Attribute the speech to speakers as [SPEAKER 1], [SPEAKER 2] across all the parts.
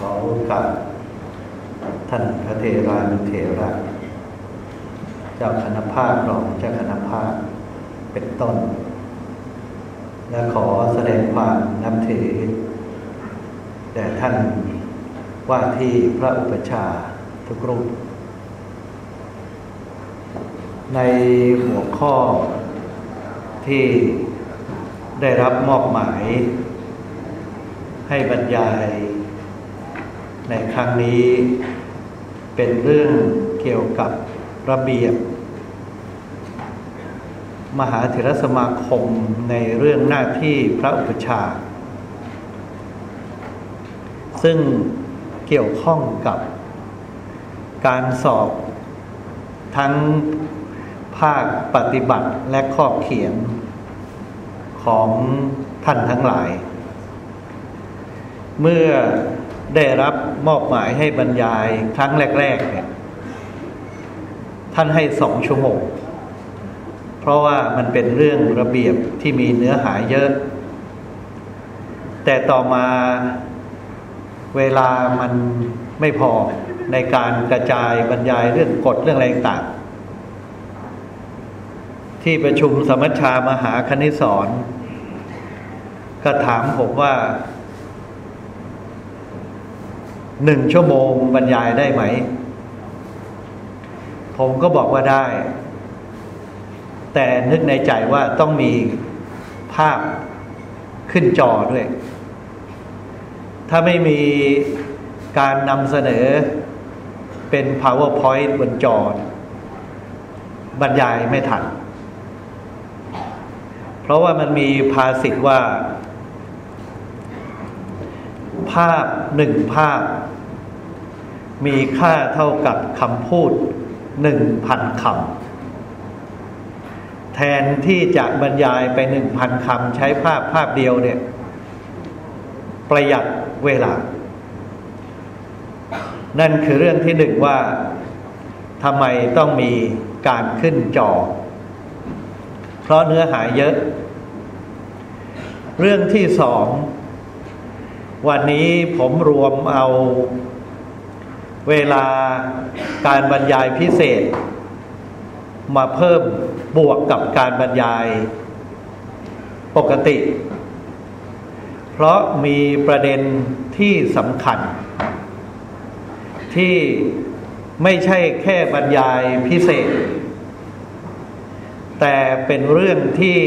[SPEAKER 1] ขอกับท่านพระเทรานุเทระ เจ้าคณะภาครองเจ้าคณะภาคเป็นต้น และขอแสดงความนับถือแด่ท่านว่าที่พระอุปชาทุกรูป ในหัวข้อที่ได้รับมอบหมาย ให้บรรยาย ในครั้งนี้เป็นเรื่องเกี่ยวกับระเบียบ มหาเถรสมาคมในเรื่องหน้าที่พระอุปชา ซึ่งเกี่ยวข้องกับการสอบทั้งภาคปฏิบัติและข้อเขียนของท่านทั้งหลาย เมื่อ ได้รับมอบหมายให้บรรยายครั้งแรก ๆ เนี่ย ท่านให้สองชั่วโมง เพราะว่ามันเป็นเรื่องระเบียบที่มีเนื้อหาเยอะ แต่ต่อมาเวลามันไม่พอในการกระจายบรรยายเรื่องกฎเรื่องอะไรต่างที่ประชุมสมัชชามหาคณิสอนก็ถามผมว่า หนึ่งชั่วโมงบรรยายได้ไหม ผมก็บอกว่าได้ แต่นึกในใจว่าต้องมีภาพขึ้นจอด้วย ถ้าไม่มีการนำเสนอเป็น powerpoint บนจอบรรยายไม่ทัน เพราะว่ามันมีภาษิตว่า ภาพหนึ่งภาพ มีค่าเท่ากับคำพูดหนึ่งพันคำแทนที่จะบรรยายไปหนึ่งพันคำใช้ภาพภาพเดียวเนี่ย ประหยัดเวลา นั่นคือเรื่องที่หนึ่งว่าทำไมต้องมีการขึ้นจอ เพราะเนื้อหาเยอะ เรื่องที่สอง วันนี้ผมรวมเอาเวลาการบรรยายพิเศษ มาเพิ่มบวกกับการบรรยายปกติ เพราะมีประเด็นที่สำคัญ ที่ไม่ใช่แค่บรรยายพิเศษ แต่เป็นเรื่องที่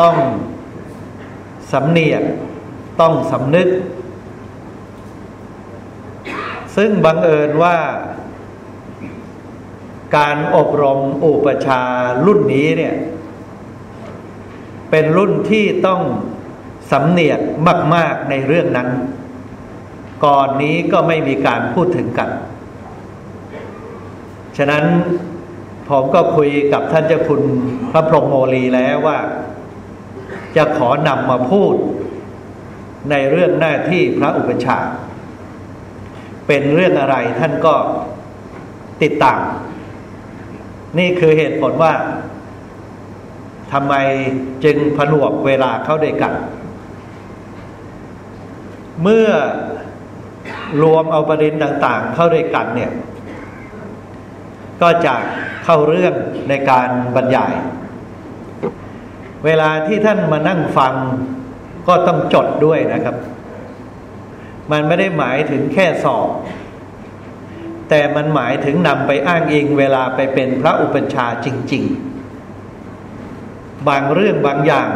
[SPEAKER 1] ต้องสำเนียก ต้องสำนึก ซึ่งบังเอิญว่า การอบรมอุปชารุ่นนี้เนี่ย เป็นรุ่นที่ต้องสำเนียกมาก ๆในเรื่องนั้น ก่อนนี้ก็ไม่มีการพูดถึงกัน ฉะนั้นผมก็คุยกับท่านเจ้าคุณพระพรหมโมลีแล้วว่า จะขอนำมาพูด ในเรื่องหน้าที่พระอุปชาเป็นเรื่องอะไรท่านก็ติดตาม นี่คือเหตุผลว่าทำไมจึงผนวกเวลาเข้าด้วยกัน เมื่อรวมเอาประเด็นต่าง ๆ เข้าด้วยกันเนี่ย ก็จะเข้าเรื่องในการบรรยาย เวลาที่ท่านมานั่งฟัง ก็ต้องจดด้วยนะครับ มันไม่ได้หมายถึงแค่สอบ แต่มันหมายถึงนำไปอ้างอิงเวลาไปเป็นพระอุปัชฌาย์จริง ๆ บางเรื่องบางอย่าง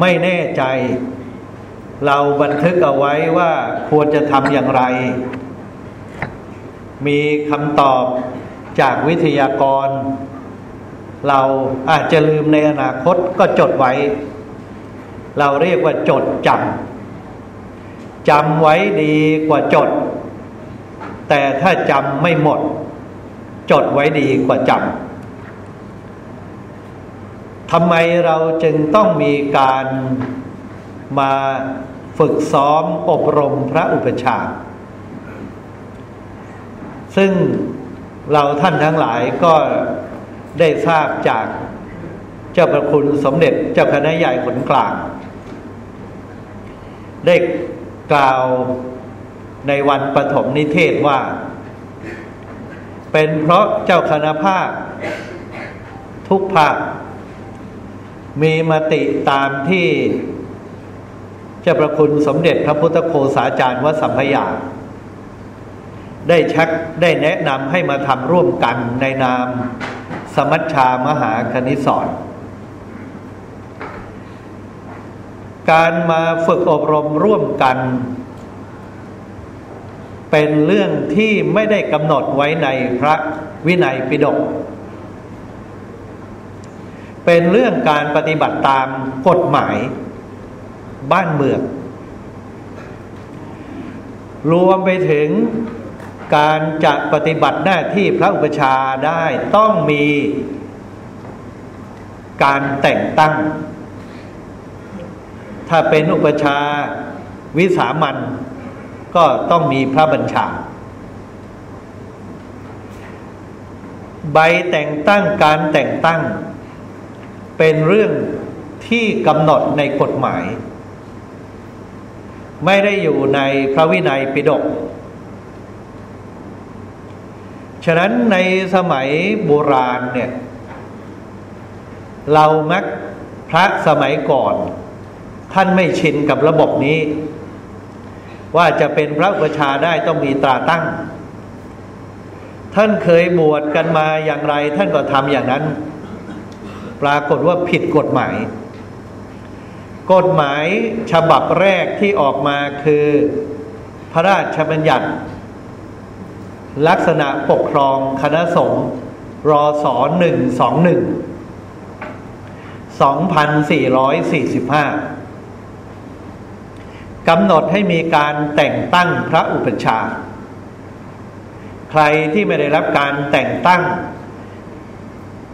[SPEAKER 1] ไม่แน่ใจ เราบันทึกเอาไว้ว่าควรจะทำอย่างไร มีคำตอบจากวิทยากร เราอาจจะลืมในอนาคตก็จดไว้ เราเรียกว่าจดจำจำไว้ดีกว่าจด แต่ถ้าจำไม่หมด จดไว้ดีกว่าจำทำไมเราจึงต้องมีการมาฝึกซ้อมอบรมพระอุปชา ซึ่งเราท่านทั้งหลายก็ได้ทราบจากเจ้าประคุณสมเด็จเจ้าคณะใหญ่ขนกลาง ได้กล่าวในวันปฐมนิเทศว่า เป็นเพราะเจ้าคณะภาค ทุกภาค มีมติตามที่เจ้าประคุณสมเด็จพระพุทธโฆษาจารย์วสัมพยาได้ชักได้แนะนำให้มาทำร่วมกันในนาม สมัชชามหาคณิสอน การมาฝึกอบรมร่วมกัน เป็นเรื่องที่ไม่ได้กำหนดไว้ในพระวินัยปิฎกเป็นเรื่องการปฏิบัติตามกฎหมายบ้านเมือง รวมไปถึงการจะปฏิบัติหน้าที่พระอุปชาได้ต้องมีการแต่งตั้ง ถ้าเป็นอุปชาวิสามันก็ต้องมีพระบัญชา ใบแต่งตั้งการแต่งตั้ง เป็นเรื่องที่กำหนดในกฎหมาย ไม่ได้อยู่ในพระวินัยปิฎกฉะนั้นในสมัยโบราณเนี่ย เรามักพระสมัยก่อน ท่านไม่ชินกับระบบนี้ ว่าจะเป็นพระอุปชาได้ต้องมีตราตั้ง ท่านเคยบวชกันมาอย่างไร ท่านก็ทำอย่างนั้น ปรากฏว่าผิดกฎหมาย กฎหมายฉบับแรกที่ออกมาคือ พระราชบัญญัติ ลักษณะปกครองคณะสงฆ์รอสอหนึ่งสองหนึ่งสองพันสี่ร้อยสี่สิบห้า กำหนดให้มีการแต่งตั้งพระอุปชา ใครที่ไม่ได้รับการแต่งตั้ง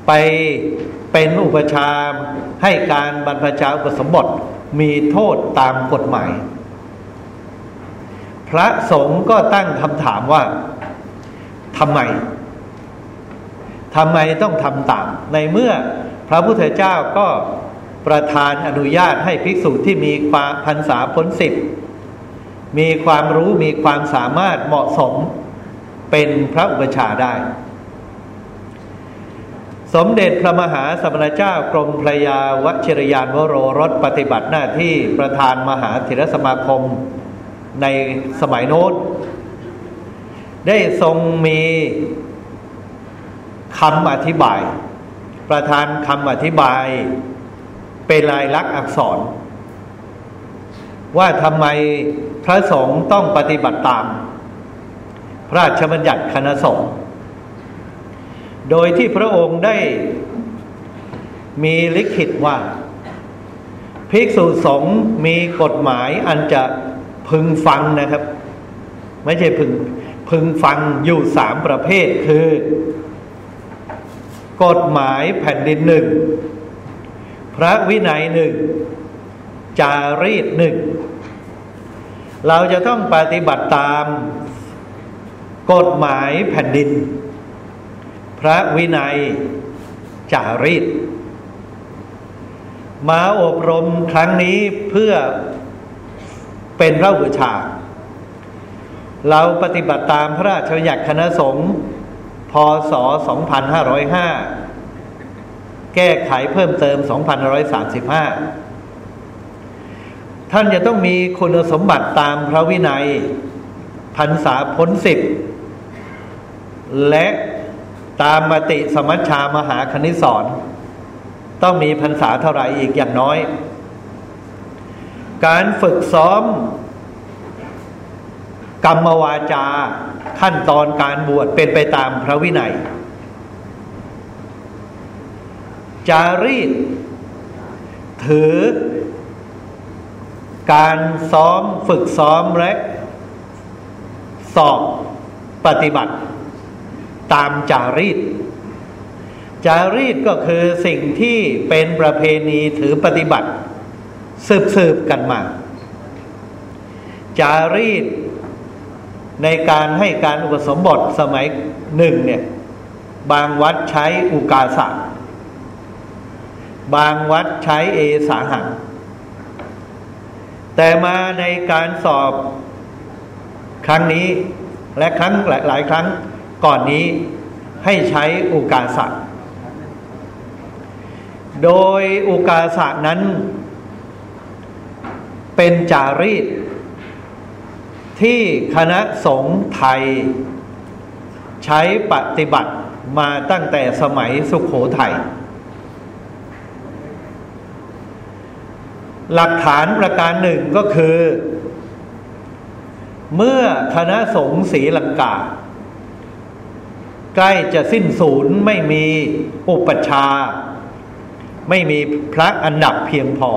[SPEAKER 1] ไปเป็นอุปชาให้การบรรพชาอุปสมบทมีโทษตามกฎหมาย พระสงฆ์ก็ตั้งคำถามว่าทำไมทำไมต้องทำตาม ในเมื่อพระพุทธเจ้าก็ ประทานอนุญาตให้ภิกษุที่มีความพรรษาพ้นสิบมีความรู้มีความสามารถเหมาะสมเป็นพระอุปชาได้ สมเด็จพระมหาสมณเจ้ากรมพระยาวชิรยานวโรรสปฏิบัติหน้าที่ประธานมหาเถรสมาคมในสมัยโน้นได้ทรงมีคำอธิบาย ประธานคำอธิบาย เป็นลายลักษณ์อักษร ว่าทำไมพระสงฆ์ต้องปฏิบัติตาม พระราชบัญญัติคณะสงฆ์โดยที่พระองค์ได้มีลิขิตว่า ภิกษุสงฆ์มีกฎหมายอันจะพึงฟังนะครับ ไม่ใช่พึงพึงฟังอยู่สามประเภทคือ กฎหมายแผ่นดินหนึ่ง ระวินัยหนึ่ง จารีตหนึ่ง เราจะต้องปฏิบัติตามกฎหมายแผ่นดิน พระวินัย จารีต มาอบรมครั้งนี้เพื่อเป็นพระอุชา เราปฏิบัติตามพระราชบัญญัติคณะสงฆ์พศ 2505 แก้ไขเพิ่มเติม 2535 ท่านจะต้องมีคุณสมบัติตามพระวินัยพรรษาพ้นสิบและตามมติสมัชชามหาคณิสอนต้องมีพรรษาเท่าไหร่อีกอย่างน้อย การฝึกซ้อม กรรมวาจาขั้นตอนการบวชเป็นไปตามพระวินัย จารีต ถือ การซ้อมฝึกซ้อมและสอบปฏิบัติ ตามจารีต จารีตก็คือสิ่งที่เป็นประเพณีถือปฏิบัติ สืบๆกันมา จารีต ในการให้การอุปสมบทสมัยหนึ่งเนี่ย บางวัดใช้อุกาสะ บางวัดใช้เอสาหัง แต่มาในการสอบครั้งนี้และครั้งหลาย ๆ ครั้งก่อนนี้ให้ใช้อุกาสะโดยอุกาสะนั้น เป็นจารีต ที่คณะสงฆ์ไทย ใช้ปฏิบัติมาตั้งแต่สมัยสุขโขทยัย หลักฐานประการหนึ่งก็คือ เมื่อคณะสงฆ์ศรีลังกา ใกล้จะสิ้นสูญไม่มีอุปชา ไม่มีพระอันดับเพียงพอ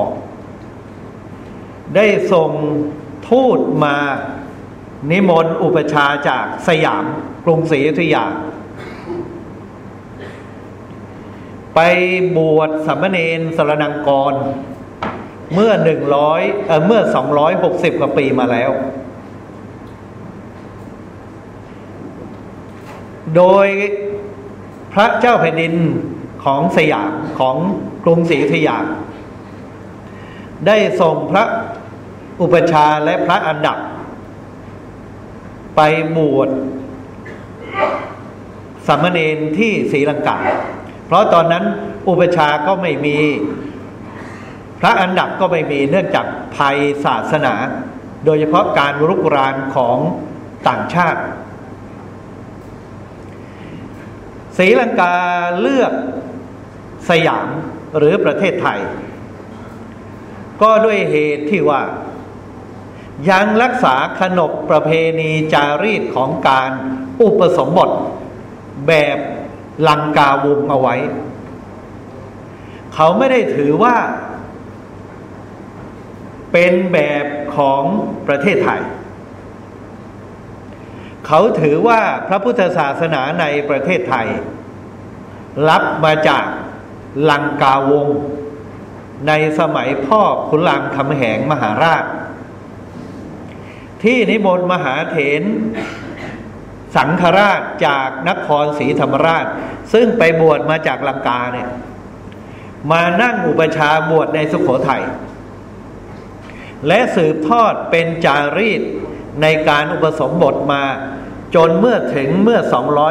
[SPEAKER 1] ได้ส่งทูตมานิมนต์อุปชาจากสยามกรุงศรีอยุธยา ไปบวชสัมมเนนสรนังกร เมื่อหนึ่งร้อยเออเมื่อสองร้อยหกสิบกว่าปีมาแล้ว โดยพระเจ้าแผ่นดินของสยามของกรุงศรีอยุธยาได้ส่งพระอุปชาและพระอันดับ ไปบวชสามเณรที่ศรีลังกา เพราะตอนนั้นอุปชาก็ไม่มี ระอันดับก็ไม่มีเนื่องจากภัยศาสนา โดยเฉพาะการรุกรานของต่างชาติศรีลังกาเลือกสยามหรือประเทศไทย ก็ด้วยเหตุที่ว่า ยังรักษาขนบประเพณีจารีตของการอุปสมบท แบบลังกาวงเอาไว้ เขาไม่ได้ถือว่า เป็นแบบของประเทศไทย เขาถือว่าพระพุทธศาสนาในประเทศไทย รับมาจากลังกาวง ในสมัยพ่อขุนรามคำแหงมหาราช ที่นิมนต์มหาเถรสังฆราชจากนครศรีธรรมราช ซึ่งไปบวชมาจากลังกาเนี่ยมานั่งอุปชาบวชในสุขโขทยัย และสืบทอดเป็นจารีตในการอุปสมบทมา จนเมื่อถึงเมื่อ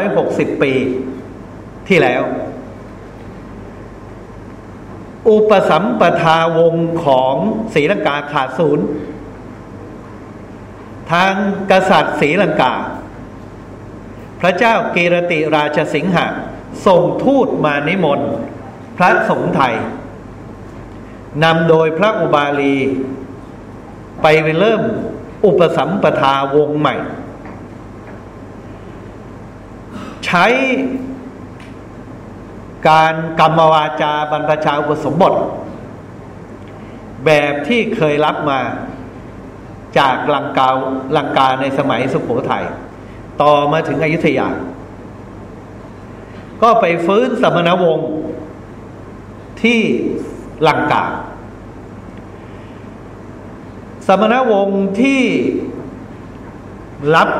[SPEAKER 1] 260 ปีที่แล้ว อุปสัมปทาวงของศรีลังกาขาดศูนย์ ทางกษัตริย์ศรีลังกา พระเจ้ากีรติราชสิงหะส่งทูตมานิมนต์ พระสงฆ์ไทยนำโดยพระอุบาลี ไปไปเริ่ม อุปสัมปทาวงใหม่ ใช้การกรรมวาจาบรรพชาอุปสมบท แบบที่เคยรับมาจากลังกาลังกาในสมัยสุโขทยัยต่อมาถึงอยุธยา ก็ไปฟื้นสมณวงศ์ที่ลังกา สมณวงศ์ที่รับ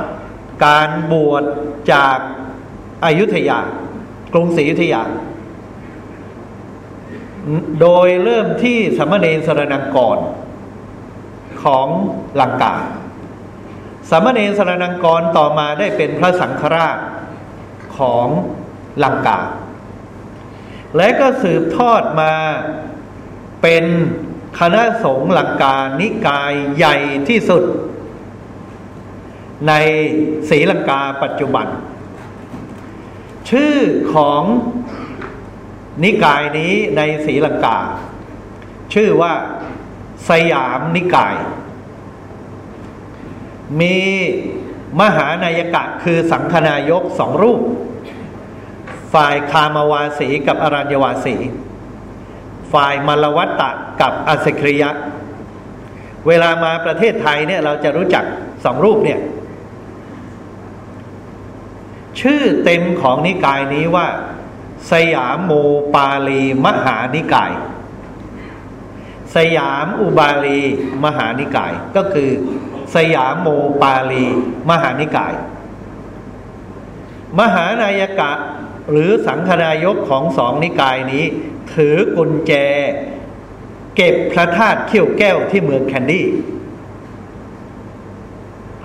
[SPEAKER 1] การบวชจากอายุทยา กรุงศรีอยุธยา โดยเริ่มที่สมณเณรสรนังกรของลังกาสมณเณรสรนังกรต่อมาได้เป็นพระสังฆราชของลังกา และก็สืบทอดมาเป็น คณะสงฆ์หลักการนิกายใหญ่ที่สุด ในศรีลังกาปัจจุบัน ชื่อของนิกายนี้ในศรีลังกา ชื่อว่าสยามนิกาย มีมหานายกะคือสังคนายกสองรูป ฝ่ายคามาวาสีกับอรัญญวาสี ฝ่ายมลวัตตะกับอสคริยะ เวลามาประเทศไทยเนี่ยเราจะรู้จักสองรูปเนี่ย ชื่อเต็มของนิกายนี้ว่า สยามโมปาลีมหานิกาย สยามอุบาลีมหานิกาย ก็คือ สยามโมปาลีมหานิกาย มหานายกะ หรือสังฆนายกของสองนิกายนี้ ถือกุญแจ เก็บพระธาตุเขี้ยวแก้วที่เมืองแคนดี้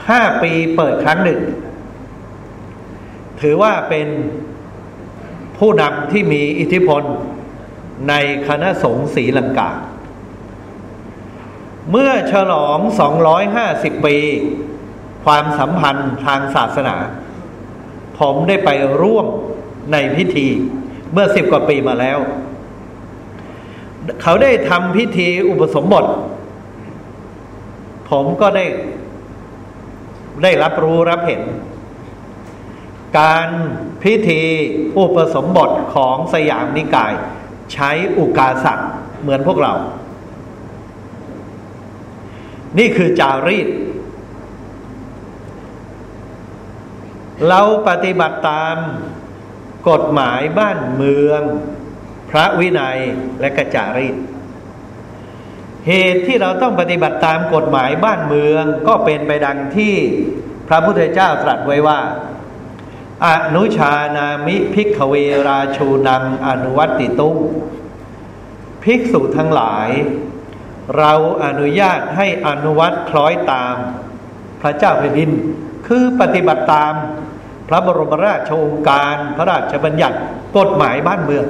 [SPEAKER 1] ห้าปีเปิดครั้งหนึ่ง ถือว่าเป็นผู้นำที่มีอิทธิพลในคณะสงฆ์ศรีลังกา เมื่อฉลอง 250 ปี ความสัมพันธ์ทางศาสนา ผมได้ไปร่วม ในพิธีเมื่อสิบกว่าปีมาแล้ว เขาได้ทำพิธีอุปสมบท ผมก็ได้ ได้รับรู้รับเห็น การพิธีอุปสมบทของสยามนิกาย ใช้อุกาสักเหมือนพวกเรา นี่คือจารีตเราปฏิบัติตาม กฎหมายบ้านเมือง พระวินัยและกระจารีตเหตุที่เราต้องปฏิบัติตามกฎหมายบ้านเมืองก็เป็นไปดังที่พระพุทธเจ้าตรัสไว้ว่าอนุชานามิภิกขเวราชูนังอนุวัติตุงภิกษุทั้งหลาย เราอนุญาตให้อนุวัตคล้อยตาม พระเจ้าแผ่นดิน คือปฏิบัติตาม พระบรมราชโองการ พระราชบัญญัติกฎหมายบ้านเมือง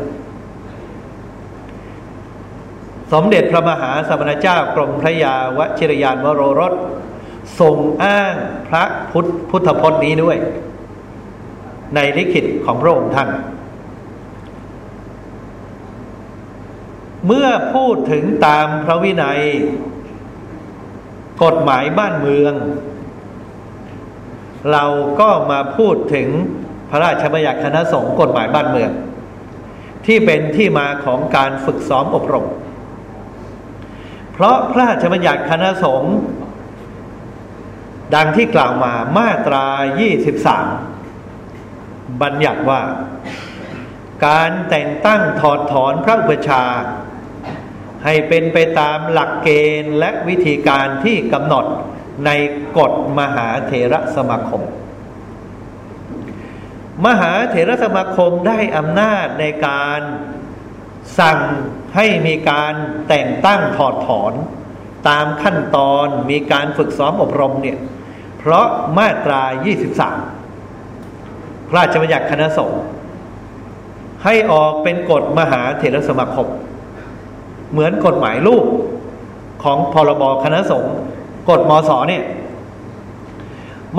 [SPEAKER 1] สมเด็จพระมหาสมณเจ้ากรมพระยาวชิรยานวโรรสทรงอ้างพระพุทธพุทธพจน์นี้ด้วย ในลิขิตของพระองค์ท่าน เมื่อพูดถึงตามพระวินัย กฎหมายบ้านเมือง เราก็มาพูดถึงพระราชบัญญัติคณะสงฆ์กฎหมายบ้านเมือง ที่เป็นที่มาของการฝึกซ้อมอบรม เพราะพระราชบัญญัติคณะสงฆ์ดังที่กล่าวมามาตรา 23 บัญญัติว่า การแต่งตั้งถอดถอนพระอุปชา ให้เป็นไปตามหลักเกณฑ์และวิธีการที่กำหนด ในกฎมหาเถระสมาคม มหาเถระสมาคมได้อำนาจในการสั่งให้มีการแต่งตั้งถอดถอน ตามขั้นตอนมีการฝึกซ้อมอบรมเนี่ยเพราะมาตรา 23 พระราชบัญญัติคณะสงฆ์ให้ออกเป็นกฎมหาเถรสมาคม เหมือนกฎหมายลูกของพรบคณะสงฆ์ กฎมศเนี่ย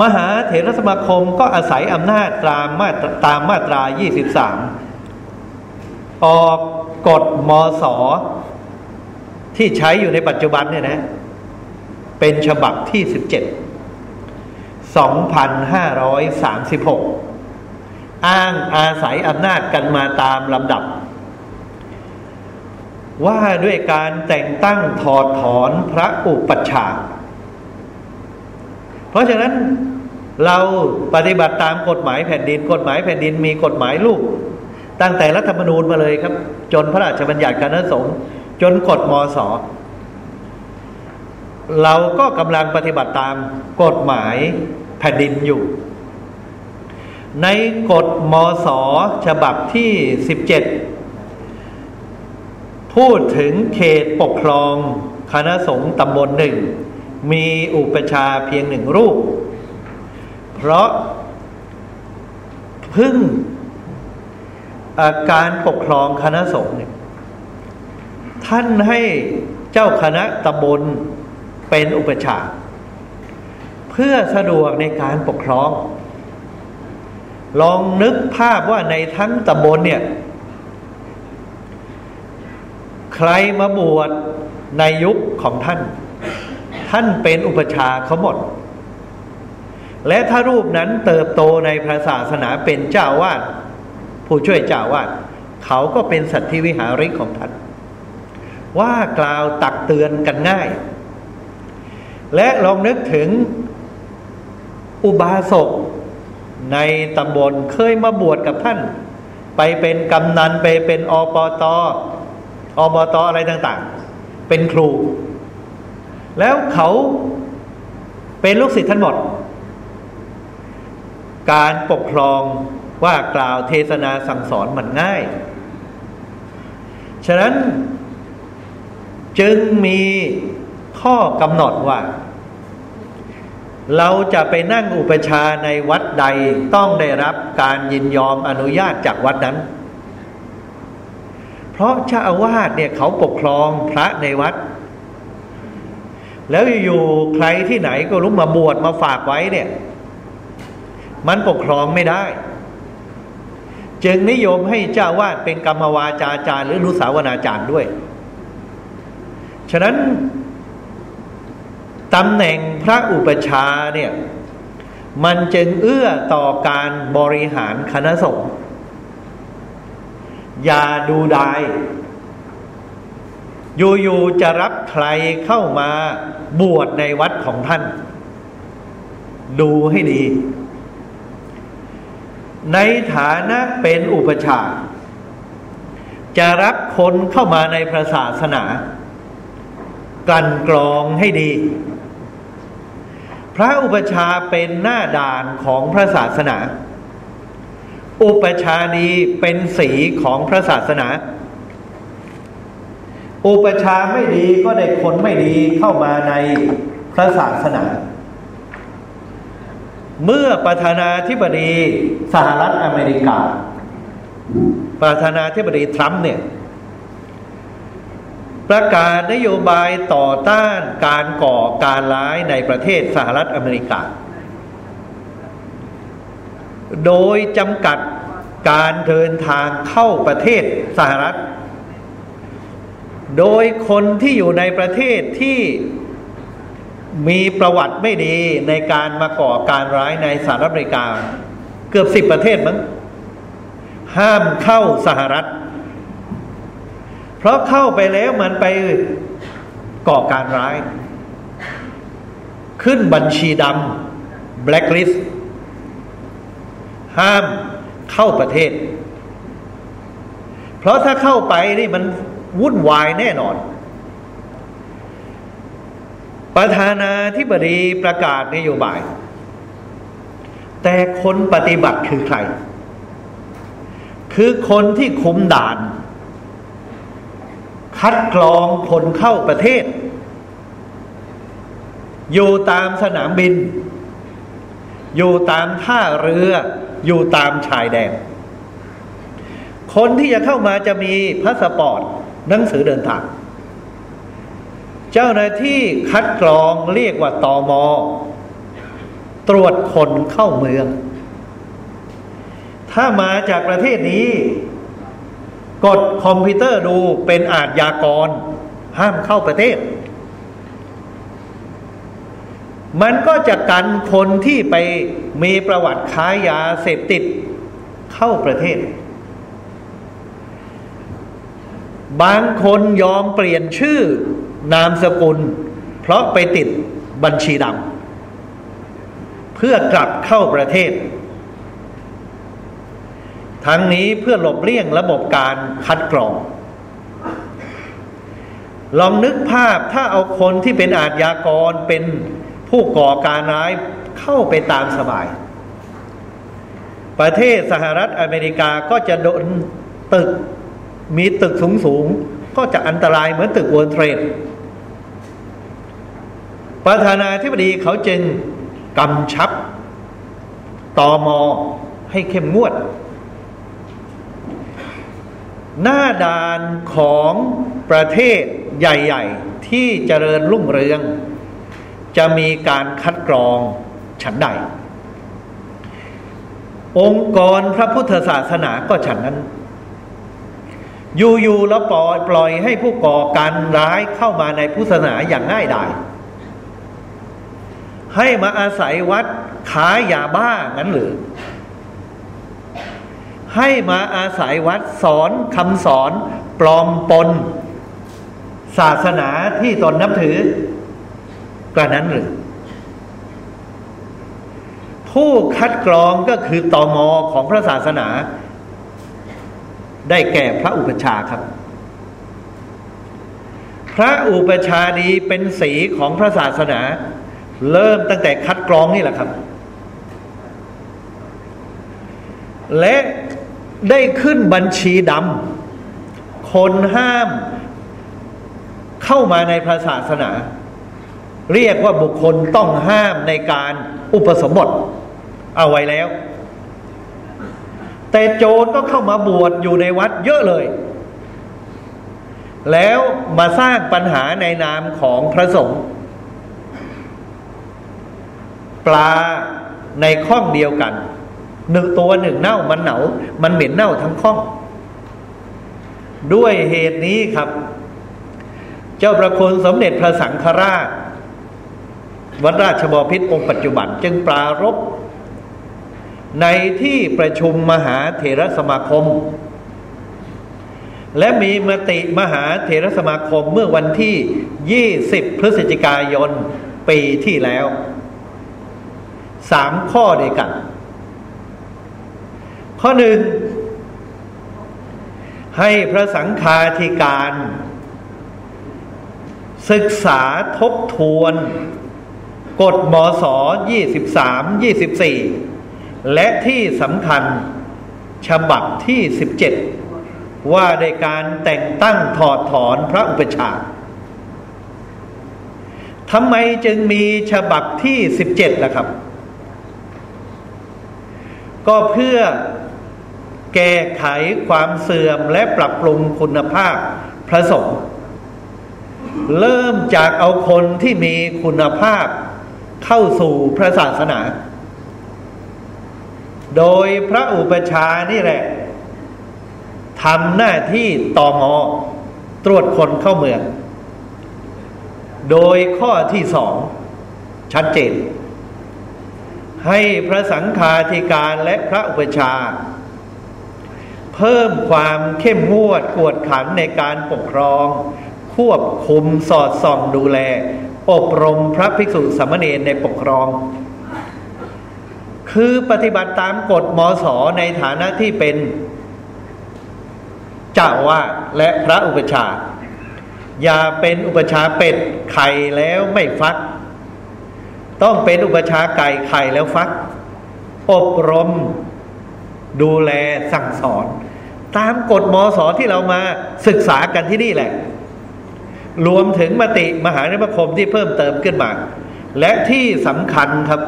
[SPEAKER 1] มหาเถรสมาคมก็อาศัยอำนาจตามมาตรามมาตรา 23 ออกกฎมศที่ใช้อยู่ในปัจจุบันเนี่ยนะ เป็นฉบับที่ 17 2536 อ้างอาศัยอำนาจกันมาตามลำดับ ว่าด้วยการแต่งตั้งถอดถอนพระอุปัชฌาย์ เพราะฉะนั้นเราปฏิบัติตามกฎหมายแผ่นดิน กฎหมายแผ่นดินมีกฎหมายลูก ตั้งแต่รัฐธรรมนูญมาเลยครับ จนพระราชบัญญัติคณะสงฆ์จนกฎมศเราก็กำลังปฏิบัติตามกฎหมายแผ่นดินอยู่ ในกฎมศฉบับที่สิบเจ็ดพูดถึงเขตปกครองคณะสงฆ์ตำบลหนึ่ง มีอุปชาเพียงหนึ่งรูป เพราะพึ่งาการปกครองคณะสงฆ์เนี่ยท่านให้เจ้าคณะตำบลเป็นอุปชาเพื่อสะดวกในการปกครอง ลองนึกภาพว่าในทั้งตำบลเนี่ย ใครมาบวชในยุคของท่าน ท่านเป็นอุปชาเขาหมด และถ้ารูปนั้นเติบโตในพระศาสนาเป็นเจ้าวาดผู้ช่วยเจ้าวาดเขาก็เป็นสัตธิวิหาริกของท่านว่ากล่าวตักเตือนกันง่าย และลองนึกถึงอุบาสกในตำบลเคยมาบวชกับท่าน ไปเป็นกำนันไปเป็นอปตอบตออะไรต่าง ๆ เป็นครู แล้วเขาเป็นลูกศิษย์ท่านหมด การปกครองว่ากล่าวเทศนาสั่งสอนมันง่าย ฉะนั้นจึงมีข้อกำหนดว่า เราจะไปนั่งอุปชาในวัดใดต้องได้รับการยินยอมอนุญาตจากวัดนั้น เพราะเจ้าอาวาสเนี่ยเขาปกครองพระในวัด แล้วอยู่ใครที่ไหนก็รู้มาบวชมาฝากไว้เนี่ย มันปกครองไม่ได้ จึงนิยมให้เจ้าวาดเป็นกรรมวาจาจารย์หรือนุสาวนาจารย์ด้วย ฉะนั้นตำแหน่งพระอุปชาเนี่ย มันจึงเอื้อต่อการบริหารคณะสงฆ์อย่าดูดาย อยู่ๆจะรับใครเข้ามาบวชในวัดของท่าน ดูให้ดี ในฐานะเป็นอุปชาจะรับคนเข้ามาในพระศาสนา กันกรองให้ดี พระอุปชาเป็นหน้าด่านของพระศาสนา อุปชานีเป็นสีของพระศาสนา อุปชาไม่ดีก็ได้คนไม่ดีเข้ามาในพระศาสนา เมื่อประธานาธิบดีสหรัฐอเมริกา ประธานาธิบดีทรัมป์เนี่ยประกาศนโยบายต่อต้านการก่อการร้ายในประเทศสหรัฐอเมริกา โดยจำกัดการเดินทางเข้าประเทศสหรัฐ โดยคนที่อยู่ในประเทศที่มีประวัติไม่ดีในการมาก่อการร้ายในสหรัฐอเมริกา เกือบสิบประเทศมั้งห้ามเข้าสหรัฐ เพราะเข้าไปแล้วมันไปก่อการร้าย ขึ้นบัญชีดำ blacklist ห้ามเข้าประเทศ เพราะถ้าเข้าไปนี่มัน วุ่นวายแน่นอน ประธานาธิบดีประกาศนโยบาย แต่คนปฏิบัติคือใคร คือคนที่คุมด่าน คัดกรองคนเข้าประเทศ อยู่ตามสนามบิน อยู่ตามท่าเรือ อยู่ตามชายแดนคนที่จะเข้ามาจะมีพาสปอร์ต หนังสือเดินทาง เจ้าหน้าที่คัดกรองเรียกว่าตอมอตรวจคนเข้าเมือง ถ้ามาจากประเทศนี้ กดคอมพิวเตอร์ดูเป็นอาชญากร ห้ามเข้าประเทศ มันก็จะกันคนที่ไปมีประวัติค้ายาเสพติดเข้าประเทศ บางคนยอมเปลี่ยนชื่อนามสกุล เพราะไปติดบัญชีดำเพื่อกลับเข้าประเทศ ทั้งนี้เพื่อหลบเลี่ยงระบบการคัดกรอง ลองนึกภาพถ้าเอาคนที่เป็นอาชญากรเป็นผู้ก่อการร้ายเข้าไปตามสบาย ประเทศสหรัฐอเมริกาก็จะโดนตึก มีตึกสูงสูงก็จะอันตรายเหมือนตึกวอร์เทรดประธานาธิบดีเขาจึงกำชับตอมอให้เข้มงวด หน้าด่านของประเทศใหญ่ ๆ ที่เจริญรุ่งเรือง จะมีการคัดกรองฉันใด องค์กรพระพุทธศาสนาก็ฉันนั้น อยู่ๆแล้วปล่อยปล่อยให้ผู้ก่อการร้ายเข้ามาในพุทธศาสนาอย่างง่ายดายให้มาอาศัยวัดขายยาบ้างั้นหรือ ให้มาอาศัยวัดสอนคำสอนปลอมปน ศาสนาที่ตนนับถือกระนั้นหรือ ผู้คัดกรองก็คือตอมอของพระศาสนา ได้แก่พระอุปชาครับ พระอุปชาดีเป็นสีของพระศาสนา เริ่มตั้งแต่คัดกรองนี่แหละครับ และได้ขึ้นบัญชีดำคนห้ามเข้ามาในพระศาสนา เรียกว่าบุคคลต้องห้ามในการอุปสมบท เอาไว้แล้ว แต่โจรก็เข้ามาบวชอยู่ในวัดเยอะเลย แล้วมาสร้างปัญหาในนามของพระสงฆ์ปลาในข้องเดียวกัน หนึ่งตัวหนึ่งเน่ามันเหนา มันเหม็นเน่าทั้งข้อง ด้วยเหตุนี้ครับ เจ้าประคุณสมเด็จพระสังฆราชวัดราชบพิตรองค์ปัจจุบัน จึงปรารบ ในที่ประชุมมหาเถรสมาคม และมีมติมหาเถรสมาคมเมื่อวันที่ 20 พฤศจิกายน ปีที่แล้วสามข้อเดียกัน ข้อหนึ่ง ให้พระสังฆาธิการ ศึกษาทบทวน กฎมศ 23 24 และที่สำคัญฉบับที่ 17 ว่าในการแต่งตั้งถอดถอนพระอุปชาทำไมจึงมีฉบับที่ 17ล่ะครับ ก็เพื่อแก้ไขความเสื่อมและปรับปรุงคุณภาพพระสงฆ์เริ่มจากเอาคนที่มีคุณภาพเข้าสู่พระศาสนา โดยพระอุปชานี่แหละทำหน้าที่ต่อมอตรวจคนเข้าเมือง โดยข้อที่สองชัดเจน ให้พระสังฆาธิการและพระอุปชา เพิ่มความเข้มงวดกวดขันในการปกครอง ควบคุมสอดส่องดูแล อบรมพระภิกษุสามเณรในปกครอง คือปฏิบัติตามกฎมศในฐานะที่เป็นเจ้าวาดและพระอุปชา อย่าเป็นอุปชาเป็ดไข่แล้วไม่ฟัก ต้องเป็นอุปชาไก่ไข่แล้วฟัก อบรม ดูแลสั่งสอน ตามกฎมสที่เรามาศึกษากันที่นี่แหละ รวมถึงมติมหาเนรคมที่เพิ่มเติมขึ้นมา และที่สำคัญครับ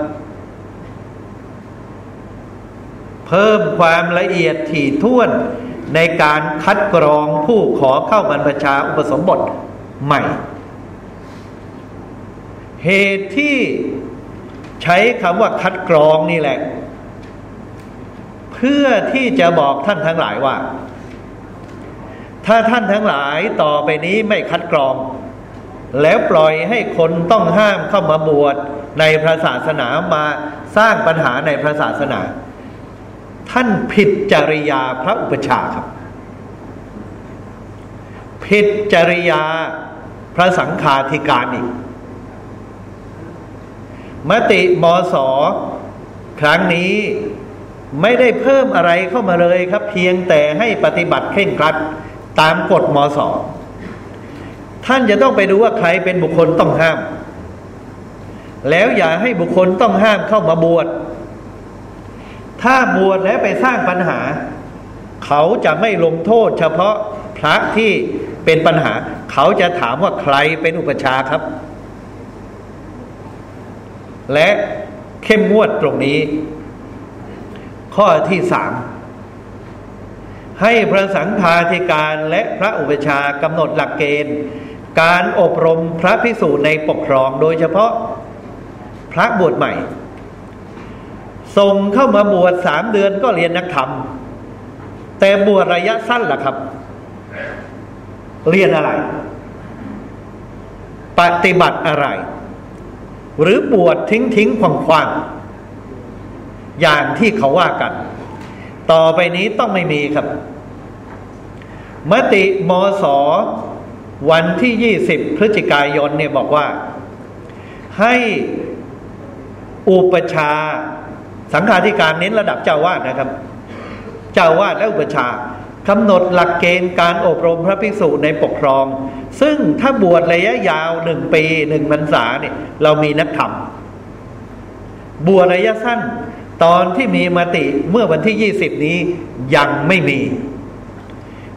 [SPEAKER 1] เพิ่มความละเอียดถี่ถ้วนในการคัดกรองผู้ขอเข้าบรรพชาอุปสมบทใหม่ เหตุที่ใช้คำว่าคัดกรองนี่แหละ เพื่อที่จะบอกท่านทั้งหลายว่า ถ้าท่านทั้งหลายต่อไปนี้ไม่คัดกรอง แล้วปล่อยให้คนต้องห้ามเข้ามาบวชในพระศาสนามาสร้างปัญหาในพระศาสนา ท่านผิดจริยาพระอุปชาครับ ผิดจริยาพระสังฆาธิการอีก มติมสครั้งนี้ไม่ได้เพิ่มอะไรเข้ามาเลยครับ เพียงแต่ให้ปฏิบัติเข่งครัดตามกฎมสท่านจะต้องไปดูว่าใครเป็นบุคคลต้องห้าม แล้วอย่าให้บุคคลต้องห้ามเข้ามาบวช ถ้าบวชแล้วไปสร้างปัญหา เขาจะไม่ลงโทษ เฉพาะพระที่เป็นปัญหา เขาจะถามว่าใครเป็นอุปชาครับ และเข้มงวดตรงนี้ ข้อที่สามให้พระสังฆาธิการและพระอุปชากำหนดหลักเกณฑ์ การอบรมพระพิสูจน์ในปกครองโดยเฉพาะพระบวชใหม่ ส่งเข้ามาบวชสามเดือนก็เรียนนักธรรม แต่บวชระยะสั้นล่ะครับ เรียนอะไร ปฏิบัติอะไร หรือบวชทิ้งทิ้งควางควางอย่างที่เขาว่ากัน ต่อไปนี้ต้องไม่มีครับ มติมศวันที่ยี่สิบพฤศจิกายนเนี่ยบอกว่า ให้อุปชา สังฆาธิการเน้นระดับเจ้าวาดนะครับ เจ้าวาดและอุปชากำหนดหลักเกณฑ์การอบรมพระภิกษุในปกครอง ซึ่งถ้าบวชระยะยาวหนึ่งปีหนึ่งพรรษาเนี่ยเรามีนักธรรม บวชระยะสั้น ตอนที่มีมติเมื่อวันที่ยี่สิบนี้ยังไม่มี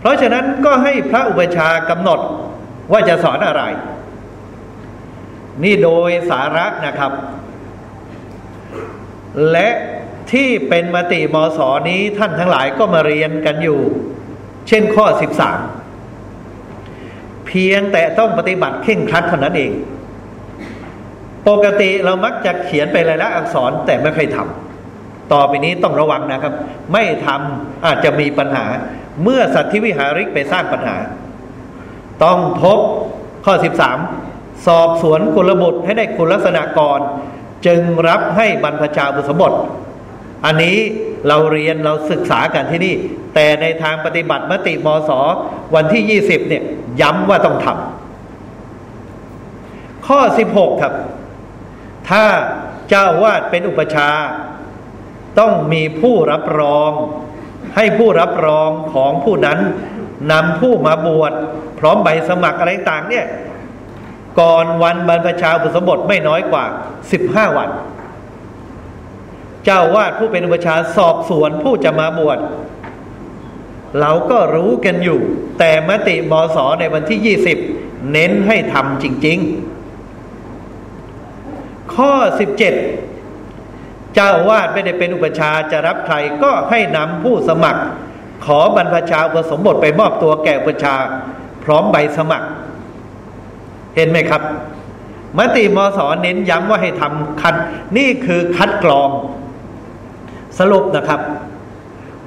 [SPEAKER 1] เพราะฉะนั้นก็ให้พระอุปชากำหนดว่าจะสอนอะไร นี่โดยสาระนะครับ และที่เป็นมติมสนี้ท่านทั้งหลายก็มาเรียนกันอยู่ เช่นข้อสิบสามเพียงแต่ต้องปฏิบัติเข่งครัดเท่านั้นเอง ปกติเรามักจะเขียนไปรายละอักษรแต่ไม่เคยทำต่อไปนี้ต้องระวังนะครับ ไม่ทำอาจจะมีปัญหา เมื่อสัตธิวิหาริกไปสร้างปัญหา ต้องพบข้อ 13 สอบสวนกุลบุตรให้ได้คุณลักษณะก่อน จึงรับให้บรรพชาบุษบท อันนี้เราเรียนเราศึกษากันที่นี่ แต่ในทางปฏิบัติมติมศวันที่ 20 เนี่ย ย้ำว่าต้องทำข้อ 16 ครับ ถ้าเจ้าวาดเป็นอุปชา ต้องมีผู้รับรอง ให้ผู้รับรองของผู้นั้นนำผู้มาบวชพร้อมใบสมัครอะไรต่างเนี่ย ก่อนวันบรรพชาบุษบทไม่น้อยกว่าสิบห้าวัน เจ้าวาดผู้เป็นอุปชาสอบสวนผู้จะมาบวชเราก็รู้กันอยู่ แต่มติมสในวันที่ยี่สิบเน้นให้ทำจริง ๆ ข้อสิบเจ็ดเจ้าวาดไม่ได้เป็นอุปชาจะรับใครก็ให้นำผู้สมัคร ขอบรรพชาผสมบทไปมอบตัวแก่อุปชา พร้อมใบสมัคร เห็นไหมครับ มติมสเน้นย้ำว่าให้ทำคัด นี่คือคัดกรอง สรุปนะครับ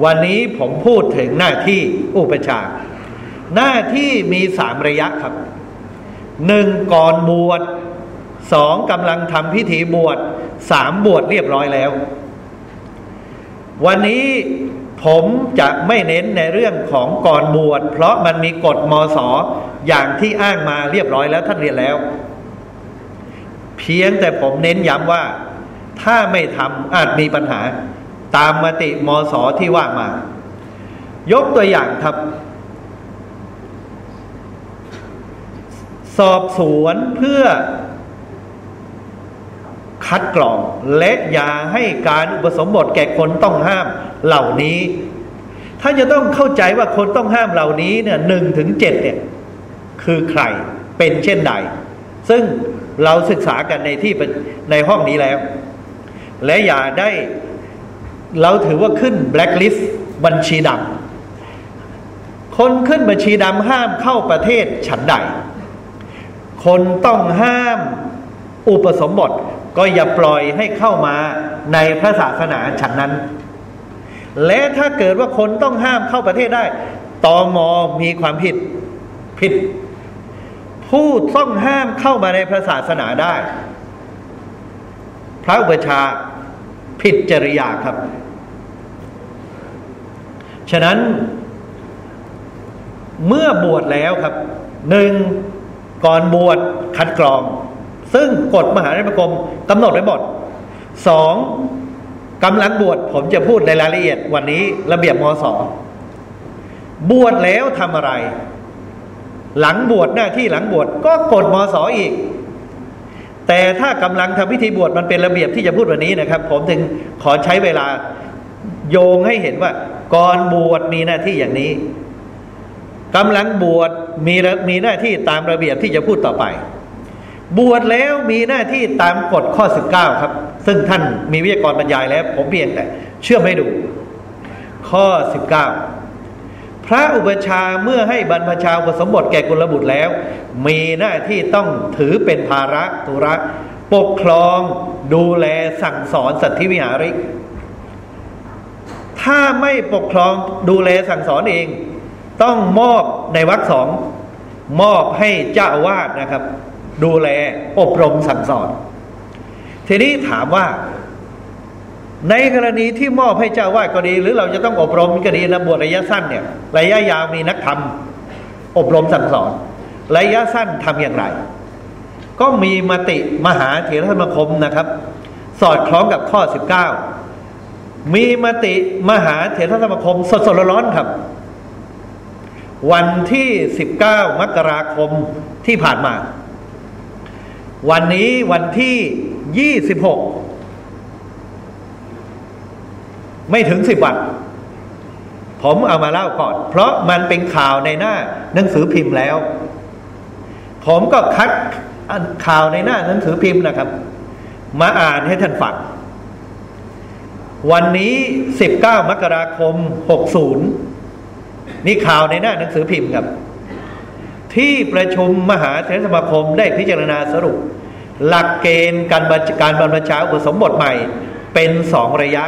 [SPEAKER 1] วันนี้ผมพูดถึงหน้าที่อุปชา หน้าที่มีสามระยะครับหนึ่งก่อนบวชสองกำลังทำพิธีบวชสามบวชเรียบร้อยแล้ว วันนี้ ผมจะไม่เน้นในเรื่องของก่อนบวชเพราะมันมีกฎมสอย่างที่อ้างมาเรียบร้อยแล้วท่านเรียนแล้ว เพียงแต่ผมเน้นย้ำว่า ถ้าไม่ทำอาจมีปัญหา ตามมติมสที่ว่ามา ยกตัวอย่างครับ สอบสวนเพื่อ คัดกรอง และอย่าให้การอุปสมบทแก่คนต้องห้ามเหล่านี้ถ้านจะต้องเข้าใจว่าคนต้องห้ามเหล่านี้เนี่ยหนึ่งถึงเจ็ดเนี่ยคือใครเป็นเช่นใด ซึ่งเราศึกษากันในที่ในห้องนี้แล้ว และอย่าได้เราถือว่าขึ้นแบล็คลิสต์บัญชีดำคนขึ้นบัญชีดำห้ามเข้าประเทศฉันใด คนต้องห้ามอุปสมบท ก็อย่าปล่อยให้เข้ามาในพระศาสนาฉันนั้น และถ้าเกิดว่าคนต้องห้ามเข้าประเทศได้ตอมอมีความผิดผิด ผู้ต้องห้ามเข้ามาในพระศาสนาได้ พระอุปชาผิดจริยาครับ ฉะนั้นเมื่อบวชแล้วครับหนึ่งก่อนบวชคัดกรอง ซึ่งกฎมหาเทรกรมกำหนดไว้หมดสองกำลังบวชผมจะพูดในรายละเอียดวันนี้ระเบียบมสบวชแล้วทำอะไร หลังบวชหน้าที่หลังบวชก็กฎมสอีก แต่ถ้ากำลังทำพิธีบวชมันเป็นระเบียบที่จะพูดวันนี้นะครับ ผมถึงขอใช้เวลาโยงให้เห็นว่า ก่อนบวชมีหน้าที่อย่างนี้กำลังบวชมีมีหน้าที่ตามระเบียบที่จะพูดต่อไป บวชแล้วมีหน้าที่ตามกฎข้อ 19 ครับ ซึ่งท่านมีวิทยากรบรรยายแล้ว ผมเพียงแต่ เชื่อมให้ดู ข้อ 19 พระอุปชาเมื่อให้บรรพชาอุปสมบทแก่กุลบุตรแล้ว มีหน้าที่ต้องถือเป็นภาระตุระ ปกครองดูแลสั่งสอนสัตธิวิหาริก ถ้าไม่ปกครองดูแลสั่งสอนเอง ต้องมอบในวรรคสองมอบให้เจ้าอาวาสนะครับ ดูแลอบรมสั่งสอน ทีนี้ถามว่า ในกรณีที่มอบให้เจ้าวาดก็ดี หรือเราจะต้องอบรมก็ดีนะบวชระยะสั้นเนี่ย ระยะยาวมีนักธรรม อบรมสั่งสอน ระยะสั้นทำอย่างไร ก็มีมติมหาเถรสมาคมนะครับ สอดคล้องกับข้อสิบเก้ามีมติมหาเถรสมาคม สดสดร้อนครับ วันที่สิบเก้ามกราคมที่ผ่านมา วันนี้วันที่ยี่สิบหกไม่ถึงสิบวัน ผมเอามาเล่าก่อน เพราะมันเป็นข่าวในหน้าหนังสือพิมพ์แล้ว ผมก็คัดข่าวในหน้าหนังสือพิมพ์นะครับ มาอ่านให้ท่านฟังวันนี้ 19 มกราคม 60 นี่ข่าวในหน้าหนังสือพิมพ์ครับ ที่ประชุมมหาเทรสมาคมได้พิจารณาสรุป หลักเกณฑ์การการบรรพชาอุปสมบทใหม่เป็นสองระยะ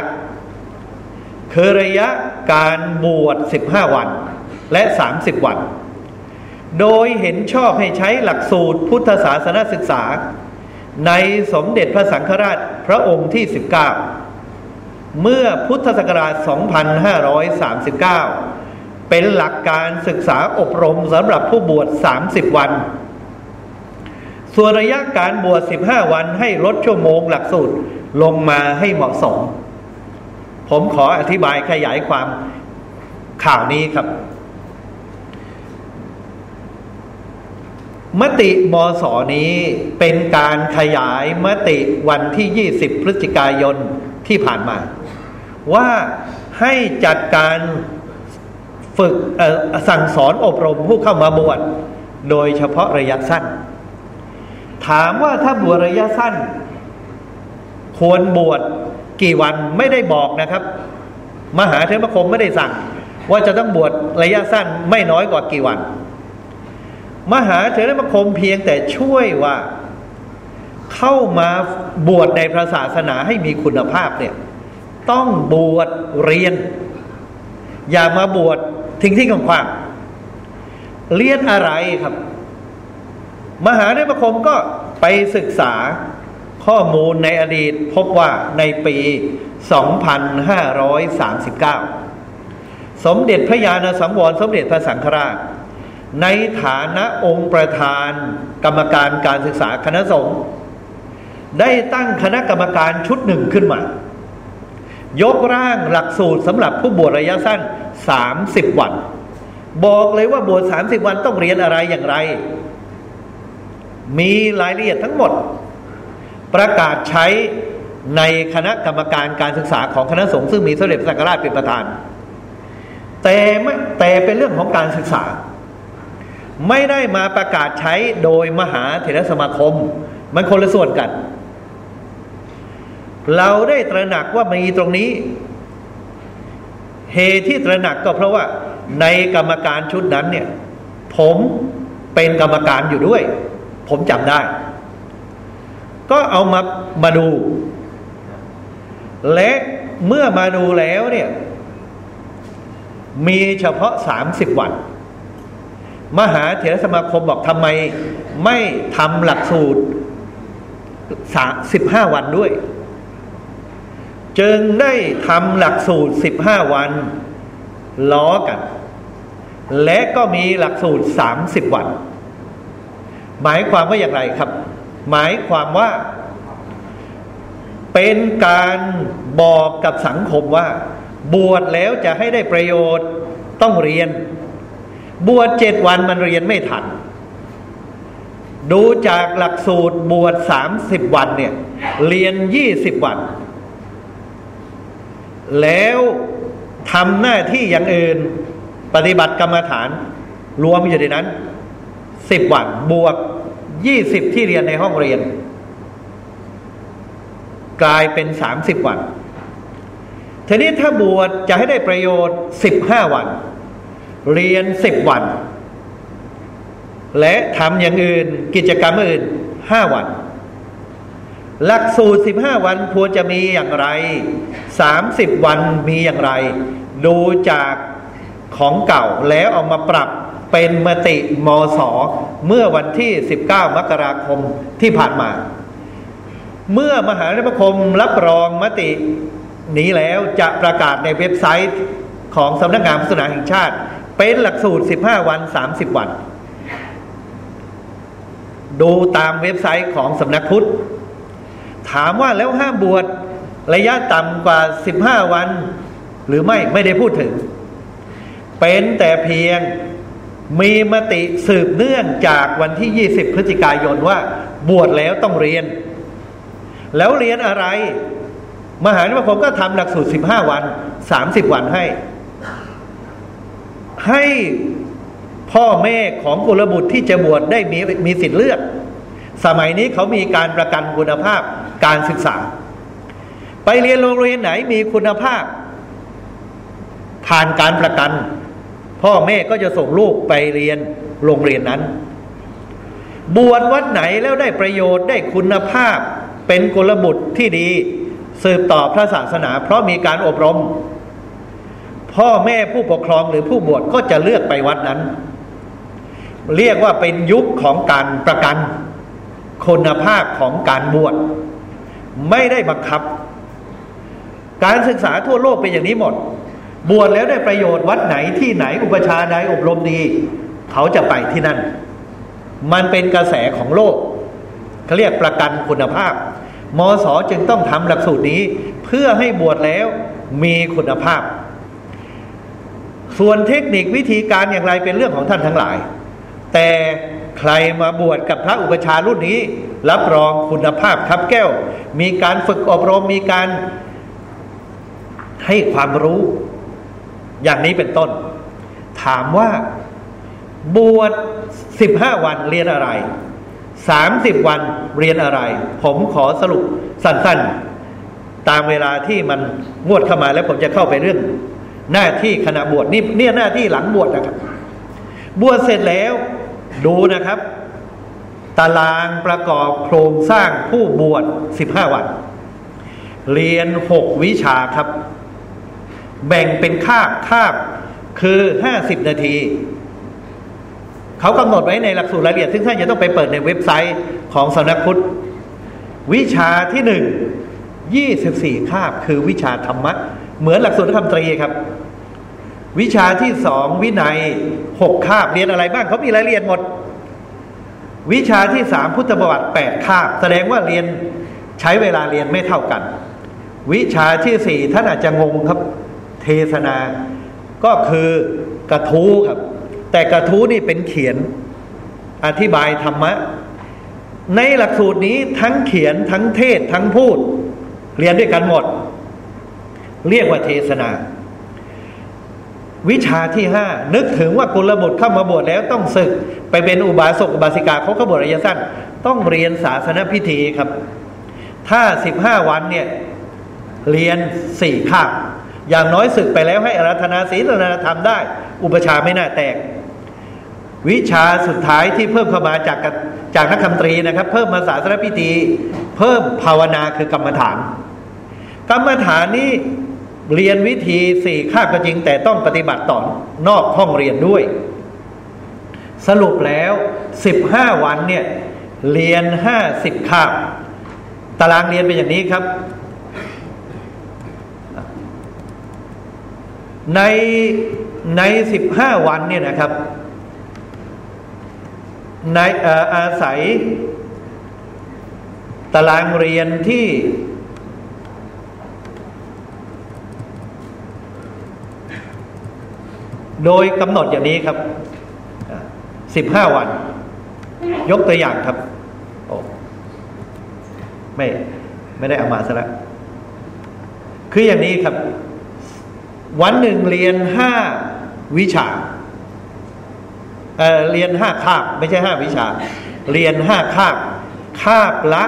[SPEAKER 1] คือระยะการบวช 15 วันและ 30 วัน โดยเห็นชอบให้ใช้หลักสูตรพุทธศาสนศึกษา ในสมเด็จพระสังฆราชพระองค์ที่ 19 เมื่อพุทธศักราช 2539 เป็นหลักการศึกษาอบรมสำหรับผู้บวช 30 วัน ส่วนระยะการบวช 15 วันให้ลดชั่วโมงหลักสูตรลงมาให้เหมาะสม ผมขออธิบายขยายความข่าวนี้ครับ มติมสนี้เป็นการขยายมติวันที่ 20 พฤศจิกายนที่ผ่านมา ว่าให้จัดการ ฝึกสั่งสอนอบรมผู้เข้ามาบวชโดยเฉพาะระยะสั้น ถามว่าถ้าบวชระยะสั้น ควรบวชกี่วันไม่ได้บอกนะครับ มหาเทรมคมไม่ได้สั่ง ว่าจะต้องบวชระยะสั้นไม่น้อยกว่ากี่วัน มหาเถรมคมเพียงแต่ช่วยว่า เข้ามาบวชในพระศาสนาให้มีคุณภาพเนี่ย ต้องบวชเรียน อย่ามาบวช ทิ้งที่ขวางเรียนอะไรครับ มหาเถรมคมก็ไปศึกษาข้อมูลในอดีตพบว่าในปี 2539 สมเด็จพระญาณสังวรสมเด็จพระสังฆราช ในฐานะองค์ประธานกรรมการการศึกษาคณะสงฆ์ได้ตั้งคณะกรรมการชุดหนึ่งขึ้นมา ยกร่างหลักสูตรสำหรับผู้บวชระยะสั้น 30 วัน บอกเลยว่าบวช30 วันต้องเรียนอะไรอย่างไร มีรายละเอียดทั้งหมด ประกาศใช้ในคณะกรรมการการศึกษาของคณะสงฆ์ซึ่งมีสมเด็จพระสังฆราชเป็นประธาน แต่ไม่แต่เป็นเรื่องของการศึกษา ไม่ได้มาประกาศใช้โดยมหาเถรสมาคม มันคนละส่วนกัน เราได้ตระหนักว่ามีตรงนี้ เหตุที่ตระหนักก็เพราะว่า ในกรรมการชุดนั้นเนี่ย ผมเป็นกรรมการอยู่ด้วย ผมจำได้ ก็เอามามาดู และเมื่อมาดูแล้วเนี่ย มีเฉพาะสามสิบวัน มหาเถรสมาคมบอกทำไมไม่ทำหลักสูตรสาสิบห้าวันด้วย จึงได้ทำหลักสูตรสิบห้าวัน ล้อกัน และก็มีหลักสูตรสามสิบวัน หมายความว่าอย่างไรครับ หมายความว่า เป็นการบอกกับสังคมว่า บวชแล้วจะให้ได้ประโยชน์ต้องเรียน บวชเจ็ดวันมันเรียนไม่ทัน ดูจากหลักสูตรบวชสามสิบวันเนี่ย เรียนยี่สิบวัน แล้วทำหน้าที่อย่างอื่น ปฏิบัติกรรมฐาน รวมอยู่ในนั้นสิบวันบวกยี่สิบที่เรียนในห้องเรียน กลายเป็นสามสิบวันทีนี้ถ้าบวชจะให้ได้ประโยชน์สิบห้าวัน เรียนสิบวัน และทำอย่างอื่นกิจกรรมอื่นห้าวัน หลักสูตรสิบห้าวันควรจะมีอย่างไรสามสิบวันมีอย่างไร ดูจากของเก่าแล้วเอามาปรับเป็นมติมสเมื่อวันที่ 19 มกราคมที่ผ่านมา เมื่อมหาวิทยาคมรับรองมตินี้แล้วจะประกาศในเว็บไซต์ของสำนักงานพุทธศาสนาแห่งชาติ เป็นหลักสูตร 15 วัน 30 วัน ดูตามเว็บไซต์ของสำนักพุทธ ถามว่าแล้วห้ามบวชระยะต่ำกว่า 15 วัน หรือไม่ไม่ได้พูดถึง เป็นแต่เพียงมีมติสืบเนื่องจากวันที่ 20 พฤศจิกายนว่า บวชแล้วต้องเรียน แล้วเรียนอะไร มหาวิทยาลัยผมก็ทำหลักสูตร 15 วัน 30 วันให้ ให้พ่อแม่ของกุลบุตรที่จะบวชได้มีมีสิทธิ์เลือก สมัยนี้เขามีการประกันคุณภาพการศึกษา ไปเรียนโรงเรียนไหนมีคุณภาพ ผ่านการประกัน พ่อแม่ก็จะส่งลูกไปเรียนโรงเรียนนั้น บวชวัดไหนแล้วได้ประโยชน์ได้คุณภาพ เป็นกุลบุตรที่ดี สืบต่อพระศาสนา เพราะมีการอบรม พ่อแม่ผู้ปกครองหรือผู้บวชก็จะเลือกไปวัดนั้น เรียกว่าเป็นยุคของการประกัน คุณภาพของการบวชไม่ได้บังคับ การศึกษาทั่วโลกเป็นอย่างนี้หมด บวชแล้วได้ประโยชน์วัดไหนที่ไหนอุปชาใดอบรมดี เขาจะไปที่นั่น มันเป็นกระแสของโลกเขาเรียกประกันคุณภาพ มศจึงต้องทำหลักสูตรนี้ เพื่อให้บวชแล้วมีคุณภาพ ส่วนเทคนิควิธีการอย่างไรเป็นเรื่องของท่านทั้งหลาย แต่ ใครมาบวชกับพระอุปชารุ่นนี้ รับรองคุณภาพครับแก้ว มีการฝึกอบรมมีการให้ความรู้อย่างนี้เป็นต้น ถามว่าบวชสิบห้าวันเรียนอะไรสามสิบวันเรียนอะไร ผมขอสรุปสั้นๆ ตามเวลาที่มันงวดเข้ามาแล้วผมจะเข้าไปเรื่อง หน้าที่คณะบวชนี่เนี่ยหน้าที่หลังบวชนะครับ บวชเสร็จแล้ว ดูนะครับ ตารางประกอบโครงสร้างผู้บวชสิบห้าวัน เรียนหกวิชาครับ แบ่งเป็นคาบคาบคือห้าสิบนาที เขากำหนดไว้ในหลักสูตรรายละเอียด ซึ่งท่านจะต้องไปเปิดในเว็บไซต์ของสำนักพุทธ วิชาที่หนึ่งยี่สิบสี่คาบคือวิชาธรรมะ เหมือนหลักสูตรธรรมตรีครับ วิชาที่สองวินัยหกคาบเรียนอะไรบ้างเขามีรายละเอียดหมด วิชาที่สามพุทธประวัติแปดคาบ แสดงว่าเรียนใช้เวลาเรียนไม่เท่ากัน วิชาที่สี่ท่านอาจจะงงครับ เทศนา ก็คือกระทู้ครับ แต่กระทู้นี่เป็นเขียนอธิบายธรรมะ ในหลักสูตรนี้ทั้งเขียนทั้งเทศทั้งพูด เรียนด้วยกันหมด เรียกว่าเทศนา วิชาที่ห้านึกถึงว่ากุลบุตรเข้ามาบวชแล้วต้องศึก ไปเป็นอุบาสกอุบาสิกาเขาก็บวชระยะสั้น ต้องเรียนศาสนพิธีครับ ถ้าสิบห้าวันเนี่ย เรียนสี่คาบอย่างน้อยศึกไปแล้วให้อารัธนาศีลนาธรรมได้ อุปชาไม่น่าแตก วิชาสุดท้ายที่เพิ่มเข้ามาจากจากนักคำตรีนะครับ เพิ่มมาศาสนพิธี เพิ่มภาวนาคือกรรมฐาน กรรมฐานนี้ เรียนวิธีสี่ข้าก็จริง แต่ต้องปฏิบัติต่อนอกห้องเรียนด้วย สรุปแล้วสิบห้าวันเนี่ยเรียนห้าสิบคาบตารางเรียนเป็นอย่างนี้ครับ ในในสิบห้าวันเนี่ยนะครับในอาศัยตารางเรียนที่ โดยกำหนดอย่างนี้ครับสิบห้าวัน ยกตัวอย่างครับ โอ้ไม่ไม่ได้เอามาซะแล้วคืออย่างนี้ครับ วันหนึ่งเรียนห้าวิชาเเรียนห้าคาบ ไม่ใช่ห้าวิชา เรียนห้าคาบคาบละ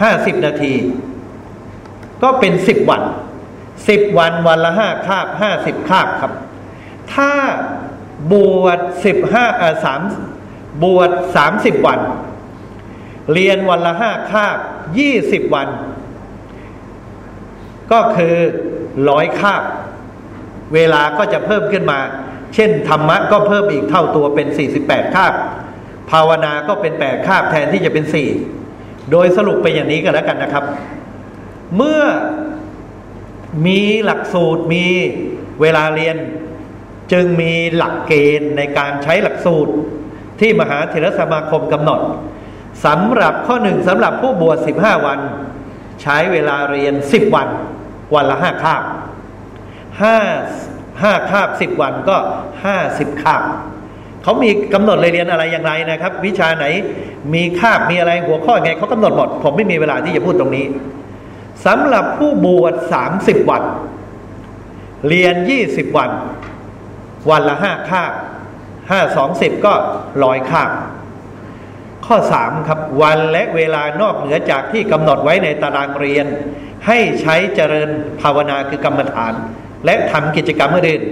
[SPEAKER 1] ห้าสิบนาที ก็เป็นสิบวัน สิบวันวันละห้าคาบห้าสิบคาบครับ ถ้าบวชสิบห้าสามบวชสามสิบวัน เรียนวันละห้าคาบยี่สิบวัน ก็คือร้อยคาบ เวลาก็จะเพิ่มขึ้นมา เช่นธรรมะก็เพิ่มอีกเท่าตัวเป็น48คาบ ภาวนาก็เป็น8คาบแทนที่จะเป็น4โดยสรุปไปอย่างนี้ก็แล้วกันนะครับ เมื่อ มีหลักสูตรมีเวลาเรียน จึงมีหลักเกณฑ์ในการใช้หลักสูตร ที่มหาเถรสมาคมกำหนดสำหรับข้อหนึ่งสำหรับผู้บวช 15 วัน ใช้เวลาเรียน 10 วัน วันละห้าคาบห้าห้าคาบสิบวันก็ห้าสิบคาบเขามีกำหนดเลยเรียนอะไรอย่างไรนะครับ วิชาไหนมีคาบมีอะไรหัวข้อไงเขากำหนดหมด ผมไม่มีเวลาที่จะพูดตรงนี้ สำหรับผู้บวชสามสิบวัน เรียนยี่สิบวัน วันละห้าคาบห้าสองสิบก็ร้อยคาบข้อสามครับวันและเวลานอกเหนือจากที่กำหนดไว้ในตารางเรียน ให้ใช้เจริญภาวนาคือกรรมฐาน และทำกิจกรรมอื่น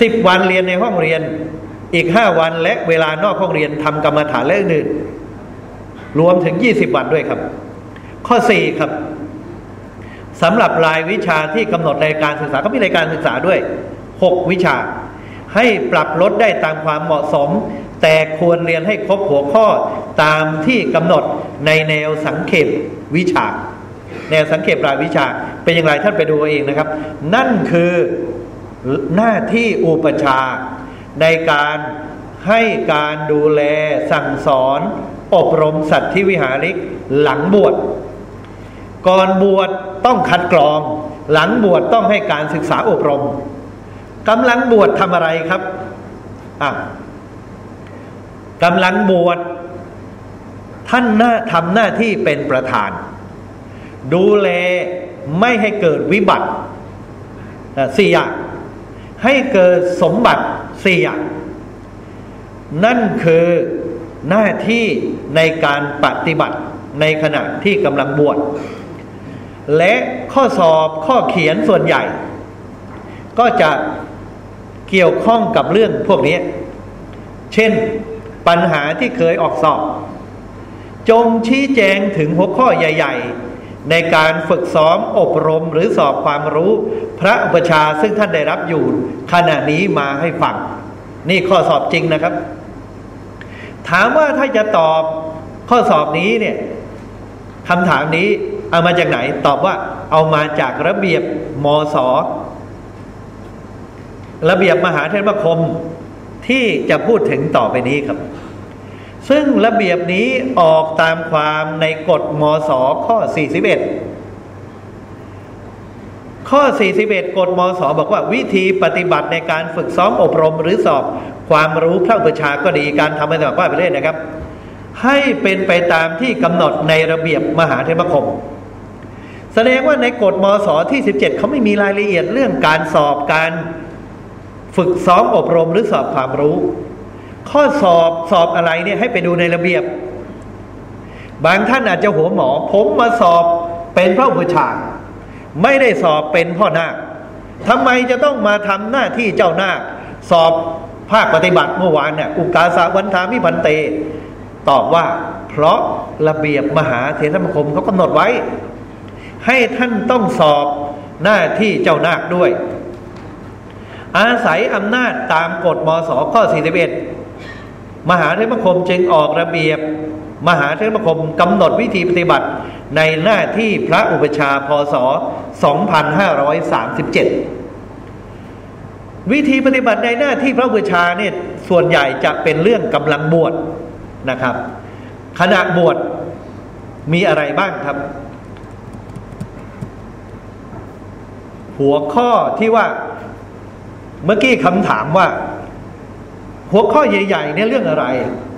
[SPEAKER 1] สิบวันเรียนในห้องเรียนอีกห้าวันและเวลานอกห้องเรียนทำกรรมฐานและอื่นรวมถึงยี่สิบวันด้วยครับ ข้อสี่ครับ สำหรับรายวิชาที่กำหนดในการศึกษาก็มีรายการศึกษาด้วยหกวิชา ให้ปรับลดได้ตามความเหมาะสม แต่ควรเรียนให้ครบหัวข้อตามที่กำหนดในแนวสังเขปวิชา แนวสังเขปรายวิชาเป็นอย่างไรท่านไปดูเองนะครับ นั่นคือหน้าที่อุปชาในการให้การดูแลสั่งสอน อบรมสัตว์ที่วิหาริกหลังบวช ก่อนบวชต้องคัดกรอง หลังบวชต้องให้การศึกษาอบรมกำลังบวชทำอะไรครับอะกำลังบวชท่านหน้าทำหน้าที่เป็นประธาน ดูแลไม่ให้เกิดวิบัติสี่อย่างให้เกิดสมบัติสี่อย่างนั่นคือหน้าที่ในการปฏิบัติในขณะที่กำลังบวช และข้อสอบข้อเขียนส่วนใหญ่ ก็จะเกี่ยวข้องกับเรื่องพวกนี้ เช่นปัญหาที่เคยออกสอบ จงชี้แจงถึงหัวข้อใหญ่ ๆ ในการฝึกซ้อมอบรมหรือสอบความรู้ พระอุปชาซึ่งท่านได้รับอยู่ขณะนี้มาให้ฟัง นี่ข้อสอบจริงนะครับ ถามว่าถ้าจะตอบข้อสอบนี้เนี่ยคำถามนี้ เอามาจากไหน ตอบว่าเอามาจากระเบียบมศระเบียบมหาเทรคมที่จะพูดถึงต่อไปนี้ครับ ซึ่งระเบียบนี้ออกตามความในกฎมศข้อ 41 ข้อ 41 กฎมศบอกว่าวิธีปฏิบัติในการฝึกซ้อมอบรมหรือสอบความรู้พระอุปชาก็ดีการทำให้สมัครว่าไปเรื่อยนะครับ ให้เป็นไปตามที่กำหนดในระเบียบมหาเทรคม แสดงว่าในกฎมศที่สิบเจ็ดเขาไม่มีรายละเอียดเรื่องการสอบการฝึกซ้อมอบรมหรือสอบความรู้ ข้อสอบสอบอะไรเนี่ยให้ไปดูในระเบียบ บางท่านอาจจะหัวหมอ ผมมาสอบเป็นพระอุปชาไม่ได้สอบเป็นพ่อนาคทำไมจะต้องมาทำหน้าที่เจ้านาค สอบภาคปฏิบัติเมื่อวานเนี่ยอุกาสาวันทามิพันเต ตอบว่า เพราะระเบียบมหาเถรสมาคมเขากำหนดไว้ ให้ท่านต้องสอบหน้าที่เจ้านาคด้วย อาศัยอำนาจตามกฎมศข้อ 41 มหาเทรมคมจึงออกระเบียบ มหาเทรมคมกำหนดวิธีปฏิบัติในหน้าที่พระอุปชาพศ 2537 วิธีปฏิบัติในหน้าที่พระอุปชาเนี่ยส่วนใหญ่จะเป็นเรื่องกำลังบวชนะครับ ขณะบวชมีอะไรบ้างครับ หัวข้อที่ว่าเมื่อกี้คำถามว่า หัวข้อใหญ่ๆเนี่ยเรื่องอะไร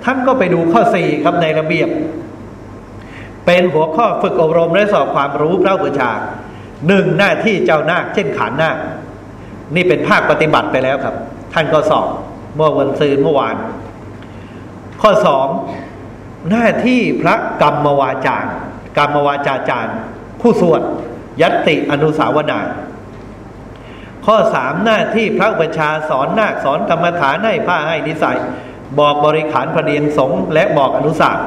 [SPEAKER 1] ท่านก็ไปดูข้อสี่ครับในระเบียบ เป็นหัวข้อฝึกอบรมและสอบความรู้พระอุปชาหนึ่งหน้าที่เจ้านาคเช่นขานนาคนี่เป็นภาคปฏิบัติไปแล้วครับ ท่านก็สอบเมื่อวันซืนเมื่อวาน ข้อสองหน้าที่พระกรรมวาจารย์กรรมวาจาจารย์ ผู้สวดยัตติอนุสาวนา ข้อสามหน้าที่พระอุปชาสอนนาคสอนกรรมฐานให้ผ้าให้นิสัย บอกบริขารพระเดียงสงและบอกอนุสาส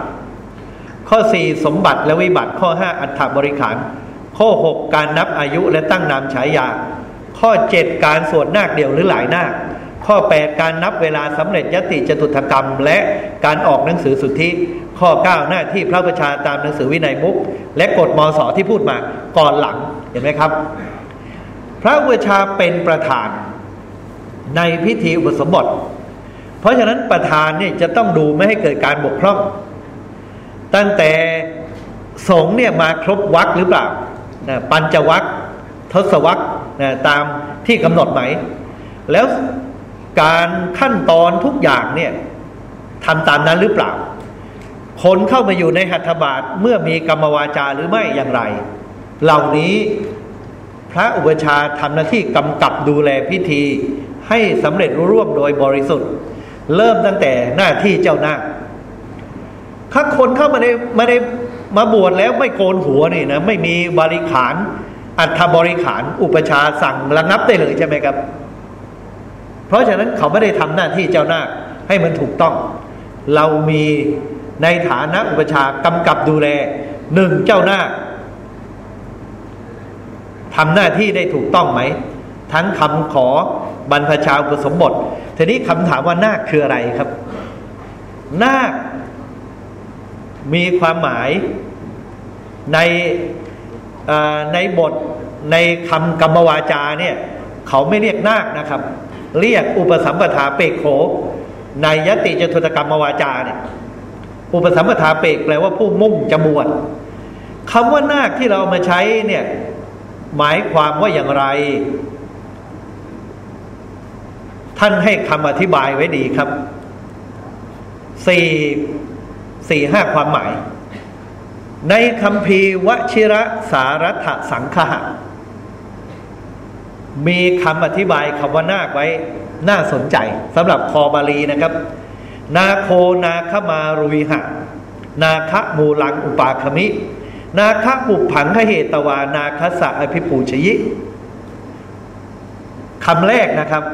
[SPEAKER 1] ข้อสี่สมบัติและวิบัติข้อห้าอัฏฐบริขารข้อหกการนับอายุและตั้งนามฉายา ข้อเจ็ดการสวดนาคเดียวหรือหลายนาคข้อแปดการนับเวลาสำเร็จยติจตุถกรรม และการออกหนังสือสุทธิข้อเก้าหน้าที่พระประชาตามหนังสือวินัยมุกและกฎมสที่พูดมาก่อนหลังเห็นไหมครับ พระอุปชาเป็นประธานในพิธีอุปสมบท เพราะฉะนั้นประธานเนี่ยจะต้องดูไม่ให้เกิดการบกพร่อง ตั้งแต่สงเนี่ยมาครบวักหรือเปล่านะปัญจวักทศวักนะตามที่กำหนดไหม แล้วการขั้นตอนทุกอย่างเนี่ยทำตามนั้นหรือเปล่า คนเข้ามาอยู่ในหัตถบาทเมื่อมีกรรมวาจาหรือไม่อย่างไร เหล่านี้ พระอุปชาทำหน้าที่กำกับดูแลพิธี ให้สำเร็จร่วมโดยบริสุทธิ์ เริ่มตั้งแต่หน้าที่เจ้าหน้าถ้าคนเข้ามาในมาในมาบวชแล้วไม่โกนหัวนี่นะไม่มีบริขาร อัฐบริขาร อุปชาสั่งระงับได้เลยใช่ไหมครับ เพราะฉะนั้นเขาไม่ได้ทำหน้าที่เจ้าหน้าให้มันถูกต้อง เรามีในฐานะอุปชากำกับดูแลหนึ่งเจ้าหน้า ทำหน้าที่ได้ถูกต้องไหม ทั้งคำขอบรรพชาอุปสมบททีนี้คำถามว่านาคคืออะไรครับ นาคมีความหมายในในบทในคำกรรมวาจาเนี่ยเขาไม่เรียกนาคนะครับ เรียกอุปสัมปทาเปกโข ในยติจตุตกรรมวาจาเนี่ยอุปสัมปทาเปกแปลว่าผู้มุ่งจะบวชคำว่านาคที่เรามาใช้เนี่ย หมายความว่าอย่างไร ท่านให้คำอธิบายไว้ดีครับสี่สี่ห้าความหมาย ในคำพีวชิระสารัตสังคหะมีคำอธิบายคำว่านาคไว้น่าสนใจสำหรับคอบาลีนะครับ นาโคนาคมารุวิหะ นาคะมูลังอุปาคมิ นาคะปุผังคเหตวา นาคสะอภิปูชยิคำแรกนะครับ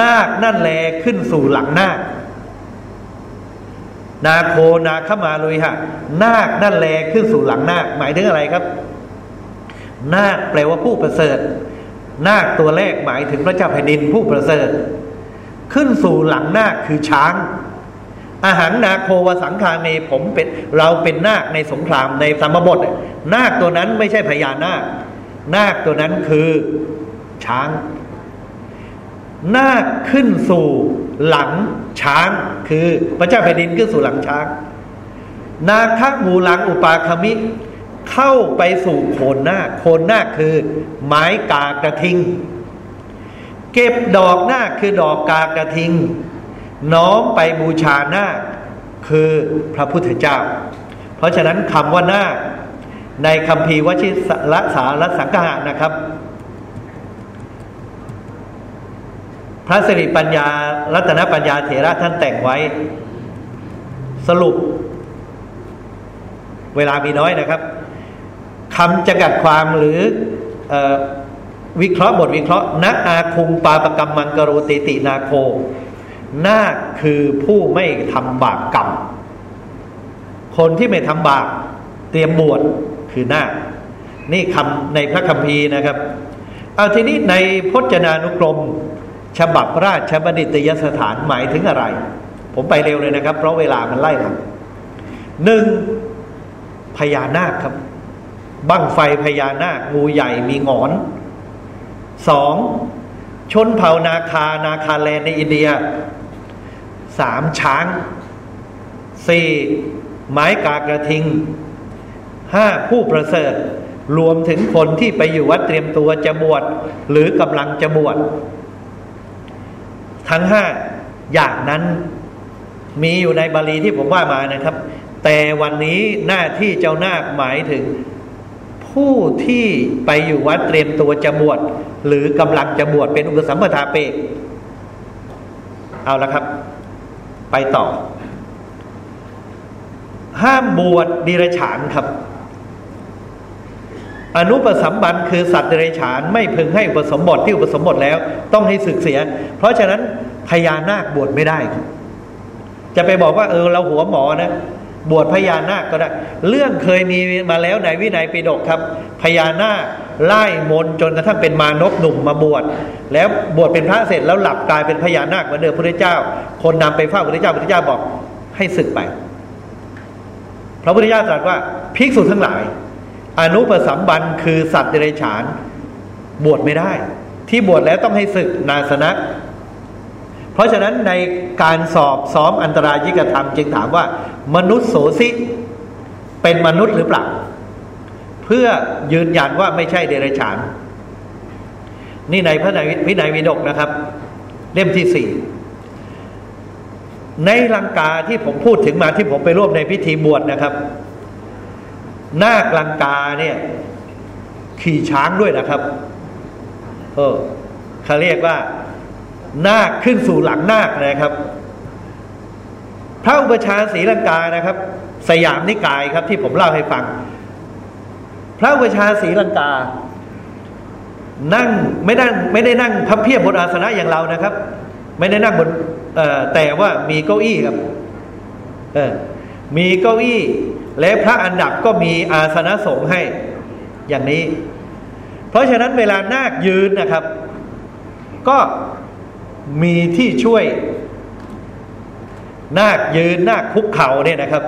[SPEAKER 1] นาคนั่นแลขึ้นสู่หลังนาค นาโคนาขมาลุยฮะนาคนั่นแลขึ้นสู่หลังนาค หมายถึงอะไรครับ นาคแปลว่าผู้ประเสริฐ นาคตัวแรกหมายถึงพระเจ้าแผ่นดินผู้ประเสริฐ ขึ้นสู่หลังนาคคือช้าง อาหารนาโควสังคาเมผมเป็นเราเป็นนาคในสงครามในสมบทนาคตัวนั้นไม่ใช่พญานาค นาคตัวนั้นคือช้าง นาคขึ้นสู่หลังช้าง คือพระเจ้าแผ่นดินขึ้นสู่หลังช้าง นาคมูลังอุปาคมิ เข้าไปสู่โคนนาคโคนนาคคือไม้กากระทิง เก็บดอกนาคคือดอกกากระทิง น้อมไปบูชานาคคือพระพุทธเจ้า เพราะฉะนั้นคำว่านาคในคำพีวชิรสารสังฆะนะครับ พระสิริปัญญา รัตนปัญญาเถระท่านแต่งไว้ สรุป เวลามีน้อยนะครับคำจำกัดความหรืออวิเคราะห์บทวิเคราะห์นักอาคุงปาปกรรมมังกรุติตินาโค นาคคือผู้ไม่ทำบาปกรรม คนที่ไม่ทำบาปเตรียมบวชคือนาค นี่คำในพระคัมภีร์นะครับ เอาทีนี้ในพจนานุกรม ฉบับราชบัณฑิตยสถานหมายถึงอะไร ผมไปเร็วเลยนะครับ เพราะเวลามันไล่หลังหนึ่งพญานาคครับ บั้งไฟพญานาคงูใหญ่มีงอนสองชนเผ่านาคานาคาแลนในอินเดีย สามช้างสี่ไม้กากระทิงห้าผู้ประเสริฐ รวมถึงคนที่ไปอยู่วัดเตรียมตัวจะบวชหรือกำลังจะบวชทั้งห้าอย่างนั้นมีอยู่ในบาลีที่ผมว่ามานะครับ แต่วันนี้หน้าที่เจ้านาคหมายถึง ผู้ที่ไปอยู่วัดเตรียมตัวจะบวชหรือกำลังจะบวชเป็นอุปสัมปทาเปกเอาละครับ ไปต่อ ห้ามบวชดิรฉานครับ อนุปสัมบันคือสัตว์เดรัจฉานไม่พึงให้อุปสมบทที่อุปสมบทแล้ว ต้องให้ศึกเสีย เพราะฉะนั้นพญานาคบวชไม่ได้ จะไปบอกว่าเออเราหัวหมอนะ บวชพญานาคก็ได้ เรื่องเคยมีมาแล้วในวินัยปิฎกครับ พญานาคไล่มนจนกระทั่งเป็นมานพหนุ่มมาบวชแล้วบวชเป็นพระเสร็จแล้วหลับกลายเป็นพญานาคเหมือนเดิมพระเจ้า คนนำไปเฝ้าพระเจ้าพระเจ้าบอกให้ศึกไป พระพุทธเจ้าตรัสว่าภิกษุทั้งหลาย อนุปสัมบันคือสัตว์เดรัจฉาน บวชไม่ได้ ที่บวชแล้วต้องให้ศึกนาสนะ เพราะฉะนั้นในการสอบซ้อมอันตรายิกธรรม จึงถามว่า มนุษย์โสสิเป็นมนุษย์หรือเปล่า เพื่อยืนยันว่าไม่ใช่เดรัจฉาน นี่ในพระวินัยวิดกนะครับ เล่มที่สี่ในลังกาที่ผมพูดถึงมาที่ผมไปร่วมในพิธีบวชนะครับ นาคลังกาเนี่ย ขี่ช้างด้วยนะครับ เออเขาเรียกว่า นาคขึ้นสู่หลังนาคนะครับ พระอุปชาศรีลังกานะครับ สยามนิกายครับที่ผมเล่าให้ฟัง พระอุปชาศรีลังกา นั่งไม่นั่งไม่ได้นั่งพับเพียบบนอาสนะอย่างเรานะครับ ไม่ได้นั่งบนแต่ว่ามีเก้าอี้ครับมีเก้าอี้ และพระอันดับก็มีอาสนะสงฆ์ให้อย่างนี้ เพราะฉะนั้นเวลานาคยืนนะครับ ก็ มีที่ช่วยนาคยืนนาคคุกเข่าเนี่ยนะครับ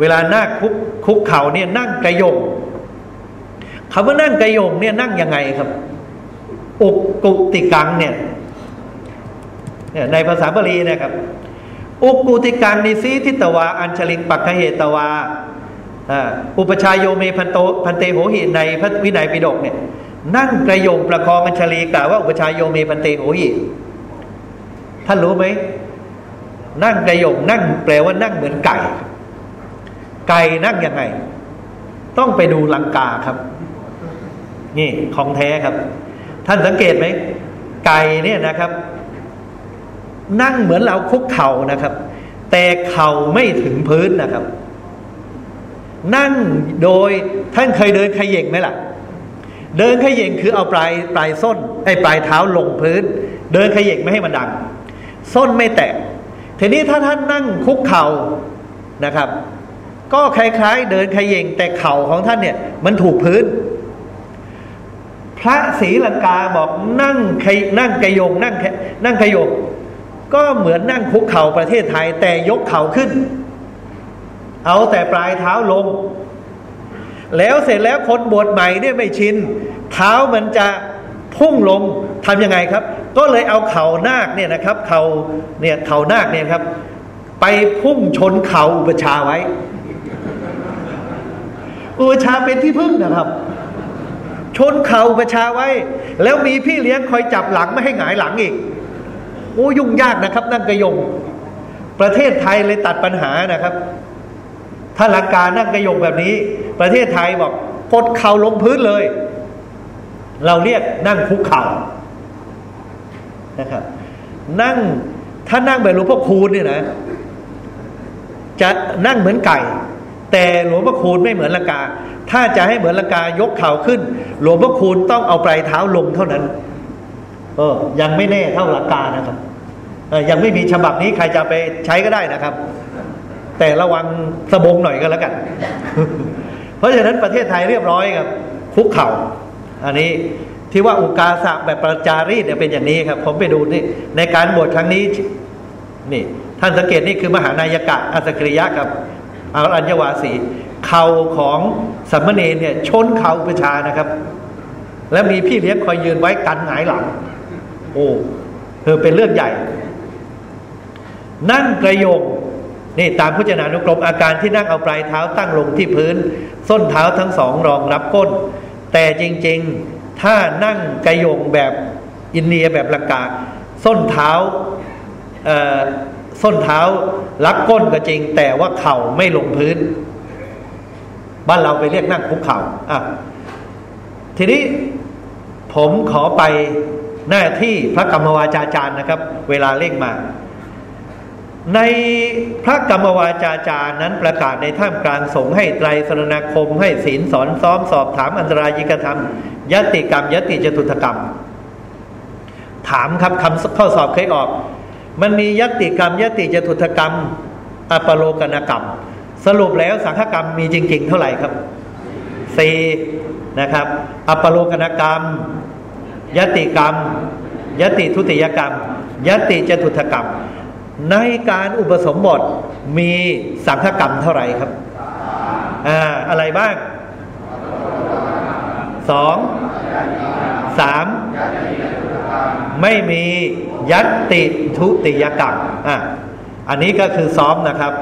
[SPEAKER 1] เวลานาคคุกคุกเข่าเนี่ยนั่งกระยงคำว่านั่งกระยงเนี่ยนั่งยังไงครับ อุกกุติกังเนี่ยในภาษาบาลีนะครับ อุกกุติกังนิสีทิตวา อัญชลิงปักขเหตวาอุปชายโยเมพันโตพันเตโหหิในพระวินัยปิฎกเนี่ย นั่งกระยงประคองอัญชลีกล่าวว่าอุปชายโยเมพันเตโหหิท่านรู้ไหมนั่งกระยงนั่งแปลว่านั่งเหมือนไก่ ไก่นั่งยังไง ต้องไปดูลังกาครับ นี่ของแท้ครับ ท่านสังเกตไหมไก่เนี่ยนะครับ นั่งเหมือนเราคุกเข่านะครับ แต่เข่าไม่ถึงพื้นนะครับ นั่งโดยท่านเคยเดินขย่งไหมล่ะ เดินขย่งคือเอาปลายปลายส้นไอ้ปลายเท้าลงพื้น เดินขย่งไม่ให้มันดัง ส้นไม่แตกทีนี้ถ้าท่านนั่งคุกเข่านะครับ ก็คล้ายๆ เดินขย่งแต่เข่าของท่านเนี่ยมันถูกพื้น พระศรีลังกาบอกนั่งขนั่งกระยงนั่งนั่งขยงก็เหมือนนั่งคุกเข่าประเทศไทยแต่ยกเข่าขึ้น เอาแต่ปลายเท้าลง แล้วเสร็จแล้วคนบวชใหม่เนี่ยไม่ชินเท้ามันจะพุ่งลงทำยังไงครับ ก็เลยเอาเข่านาคเนี่ยนะครับ เข่าเนี่ยเข่านาคเนี่ยครับ ไปพุ่งชนเข่าอุปชาไว้ อุปชาเป็นที่พึ่งนะครับ ชนเข่าอุปชาไว้ แล้วมีพี่เลี้ยงคอยจับหลังไม่ให้หงายหลังอีกโอ้ยุ่งยากนะครับ นั่งกระยง ประเทศไทยเลยตัดปัญหานะครับ ถ้าหลักการนั่งกระยงแบบนี้ ประเทศไทยบอกกดเข่าลงพื้นเลย เราเรียกนั่งคุกเข่านะครับ นั่งถ้านั่งแบบหลวงพ่อคูณเนี่ยนะ จะนั่งเหมือนไก่ แต่หลวงพ่อคูณไม่เหมือนลังกา ถ้าจะให้เหมือนลังกายกเข่าขึ้น หลวงพ่อคูณต้องเอาปลายเท้าลงเท่านั้น เออ ยังไม่แน่เท่าลังกานะครับเออยังไม่มีฉบับนี้ใครจะไปใช้ก็ได้นะครับ แต่ระวังสบงหน่อยก็แล้วกัน เพราะฉะนั้นประเทศไทยเรียบร้อยครับคุกเข่า อันนี้ที่ว่าอุกาสะแบบประจารีตเนี่ยเป็นอย่างนี้ครับ ผมไปดูนี่ในการบวชครั้งนี้นี่ ท่านสังเกตนี่คือมหานายกะอัสกริยะกับอารัญญวาสีเข่าของสัมมเนเนี่ยชนเข่าประชานะครับ แล้วมีพี่เลี้ยงคอยยืนไว้กันหงายหลัง โอ้เธอเป็นเรื่องใหญ่ นั่งกระโยง นี่ตามพุทธนานุกรมอาการที่นั่งเอาปลายเท้าตั้งลงที่พื้น ส้นเท้าทั้งสองรองรับก้น แต่จริงๆถ้านั่งกระยงแบบอินเดียแบบลังกาส้นเท้าส้นเท้าลักก้นก็จริง แต่ว่าเข่าไม่ลงพื้น บ้านเราไปเรียกนั่งคุกเข่าอะทีนี้ผมขอไปหน้าที่พระกรรมวาจาจารย์นะครับ เวลาเร่งมา ในพระกรรมวาจาจานั้นประกาศในท่ามกลางสงฆ์ให้ไตรสรณคม ให้ศีลสอนซ้อมสอบถามอันตรายิกธรรมยติกรรมยติจตุถกรรม ถามครับคำข้อสอบเคยออก มันมียติกรรมยติจตุถกรรม อปโลกนกรรม สรุปแล้วสังฆกรรมมีจริง ๆ เท่าไหร่ครับสี่นะครับ อปโลกนกรรม ยติกรรม ยติทุติยกรรม ยติจตุถกรรม ในการอุปสมบทมีสังฆกรรมเท่าไหร่ครับอ่าอะไรบ้างสองสามไม่มียัตติทุติยกรรมอ่าอันนี้ก็คือซ้อมนะครับ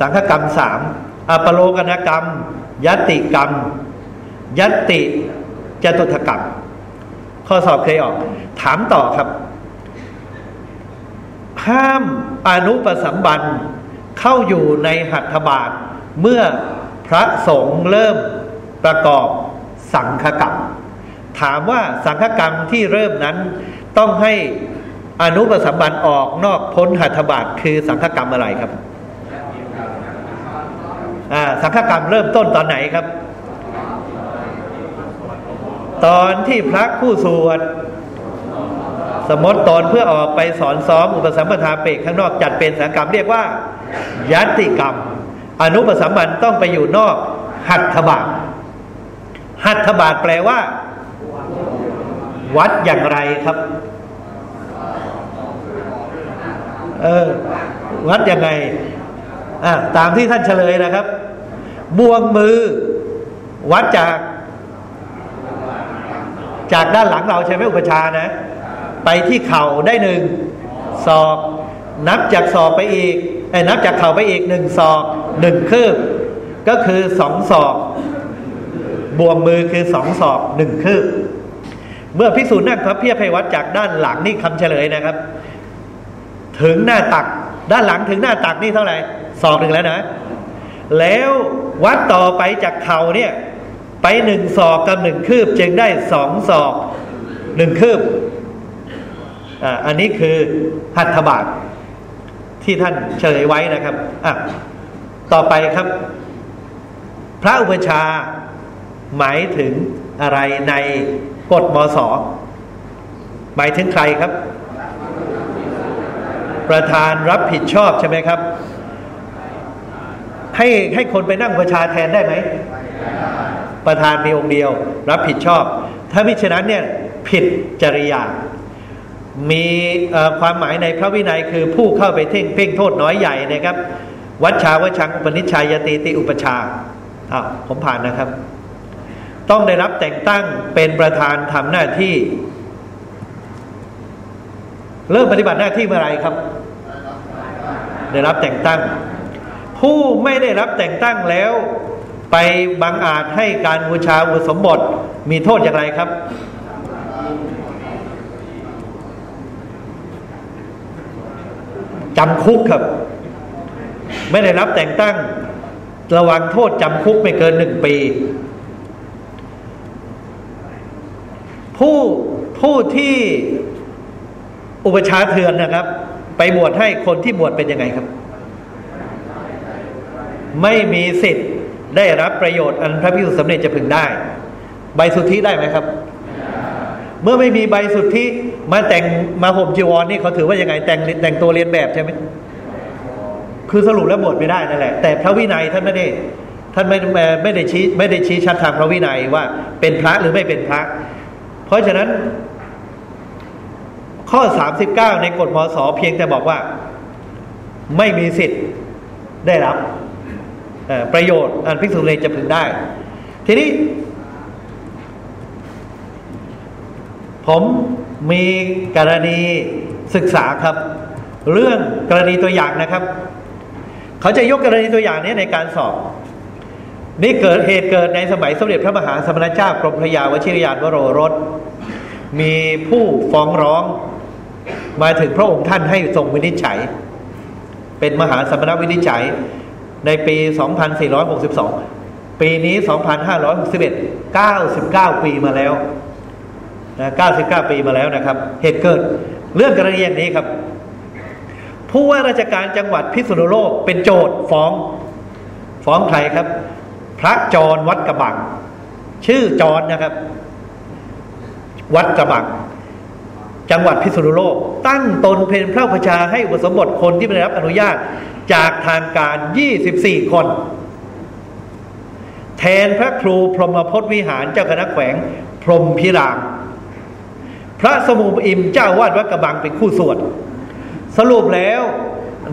[SPEAKER 1] สังฆกรรมสามอปโลกนกรรม ยัตติกรรม ยัตติจตุถกรรม ข้อสอบเคยออก ถามต่อครับ ห้ามอนุปสัมบันเข้าอยู่ในหัตถบาท เมื่อพระสงฆ์เริ่มประกอบสังฆกรรม ถามว่าสังฆกรรมที่เริ่มนั้นต้องให้อนุปสัมบันออกนอกพ้นหัตถบาทคือสังฆกรรมอะไรครับสังฆกรรมเริ่มต้นตอนไหนครับ ตอนที่พระผู้สวด สมมติตอนเพื่อออกไปสอนซ้อมอุปสัมปทาเปกข้างนอกจัดเป็นสังกรรมเรียกว่า ยัตติกรรม อนุปสัมมันต้องไปอยู่นอก หัตถบาทหัตถบาทแปลว่า วัดอย่างไรครับ เออ วัดยังไงอ่าตามที่ท่านเฉลยนะครับบวงมือ วัดจาก จากด้านหลังเราใช่ไหมอุปชานะ ไปที่เข่าได้หนึ่งศอก นับจากศอกไปอีกไอ้นับจากเข่าไปอีกหนึ่งศอกหนึ่งคืบ ก็คือสองศอก บวงมือคือสองศอกหนึ่งคืบ เมื่อพิสูจน์นั่งพระเพียรให้วัดจากด้านหลังนี่คำเฉลยนะครับ ถึงหน้าตักด้านหลังถึงหน้าตักนี่เท่าไหร่ศอกหนึ่งแล้วนะ แล้ววัดต่อไปจากเข่าเนี่ยไปหนึ่งศอกกับหนึ่งคืบ จึงได้สองศอกหนึ่งคืบ อ่าอันนี้คือหัตถบาทที่ท่านเฉลยไว้นะครับอะต่อไปครับ พระอุปชาหมายถึงอะไรในกฎมศหมายถึงใครครับ ประธานรับผิดชอบใช่ไหมครับ ให้ให้คนไปนั่งประชาแทนได้ไหม ประธานมีองค์เดียว รับผิดชอบ ถ้ามิฉะนั้นเนี่ยผิดจริยา มีความหมายในพระวินัยคือผู้เข้าไปเท่งเพ่งโทษน้อยใหญ่นะครับ วัชชาวชังปนิชชายตีติอุปชาอ้าวผมผ่านนะครับ ต้องได้รับแต่งตั้งเป็นประธานทำหน้าที่ เริ่มปฏิบัติหน้าที่เมื่อไรครับ ได้รับแต่งตั้ง ผู้ไม่ได้รับแต่งตั้งแล้ว ไปบังอาจให้การบูชาอุสมบทมีโทษอย่างไรครับ จำคุกครับ ไม่ได้รับแต่งตั้ง ระวังโทษจำคุกไม่เกินหนึ่งปี ผู้ผู้ที่อุปชาเถือนนะครับ ไปบวชให้คนที่บวชเป็นยังไงครับ ไม่มีสิทธิ์ได้รับประโยชน์อันพระพิสุสำเร็จจะพึงได้ ใบสุทธิได้ไหมครับ เมื่อไม่มีใบสุทธิมาแต่งมาห่มจีวรนี่เขาถือว่ายังไงแต่งแต่งตัวเรียนแบบใช่ไหมคือสรุปแล้วบวชไม่ได้นั่นแหละ แต่พระวินัยท่านไม่ได้ท่านไม่ไม่ได้ชี้ไม่ได้ชี้ชัดทางพระวินัยว่าเป็นพระหรือไม่เป็นพระ เพราะฉะนั้น ข้อสามสิบเก้าในกฎมศเพียงแต่บอกว่า ไม่มีสิทธิ์ได้รับประโยชน์อันพิสูจน์เลยจะพึงได้ ทีนี้ ผมมีกรณีศึกษาครับ เรื่องกรณีตัวอย่างนะครับ เขาจะยกกรณีตัวอย่างนี้ในการสอบ นี่เกิดเหตุเกิดในสมัยสมเด็จพระมหาสมณเจ้ากรมพระยาวชิรยานวโรรสมีผู้ฟ้องร้องมาถึงพระองค์ท่านให้ทรงวินิจฉัย เป็นมหาสมณวินิจฉัยในปี 2462 ปีนี้ 2561 99 ปีมาแล้ว นะ99 ปีมาแล้วนะครับ เหตุเกิดเรื่องกรณีอย่างนี้ครับ ผู้ว่าราชการจังหวัดพิษณุโลกเป็นโจทย์ฟ้อง ฟ้องใครครับ พระจรวัดกระบัง ชื่อจรนะครับ วัดกระบัง จังหวัดพิษณุโลก ตั้งตนเป็นพระประชาให้อุปสมบทคนที่ไม่ได้รับอนุญาตจากทางการ 24 คนแทนพระครูพรหมพจน์วิหารเจ้าคณะแขวง พรหมพิราม พระสมุอิมเจ้าวาดวัดกระบังเป็นคู่สวด สรุปแล้ว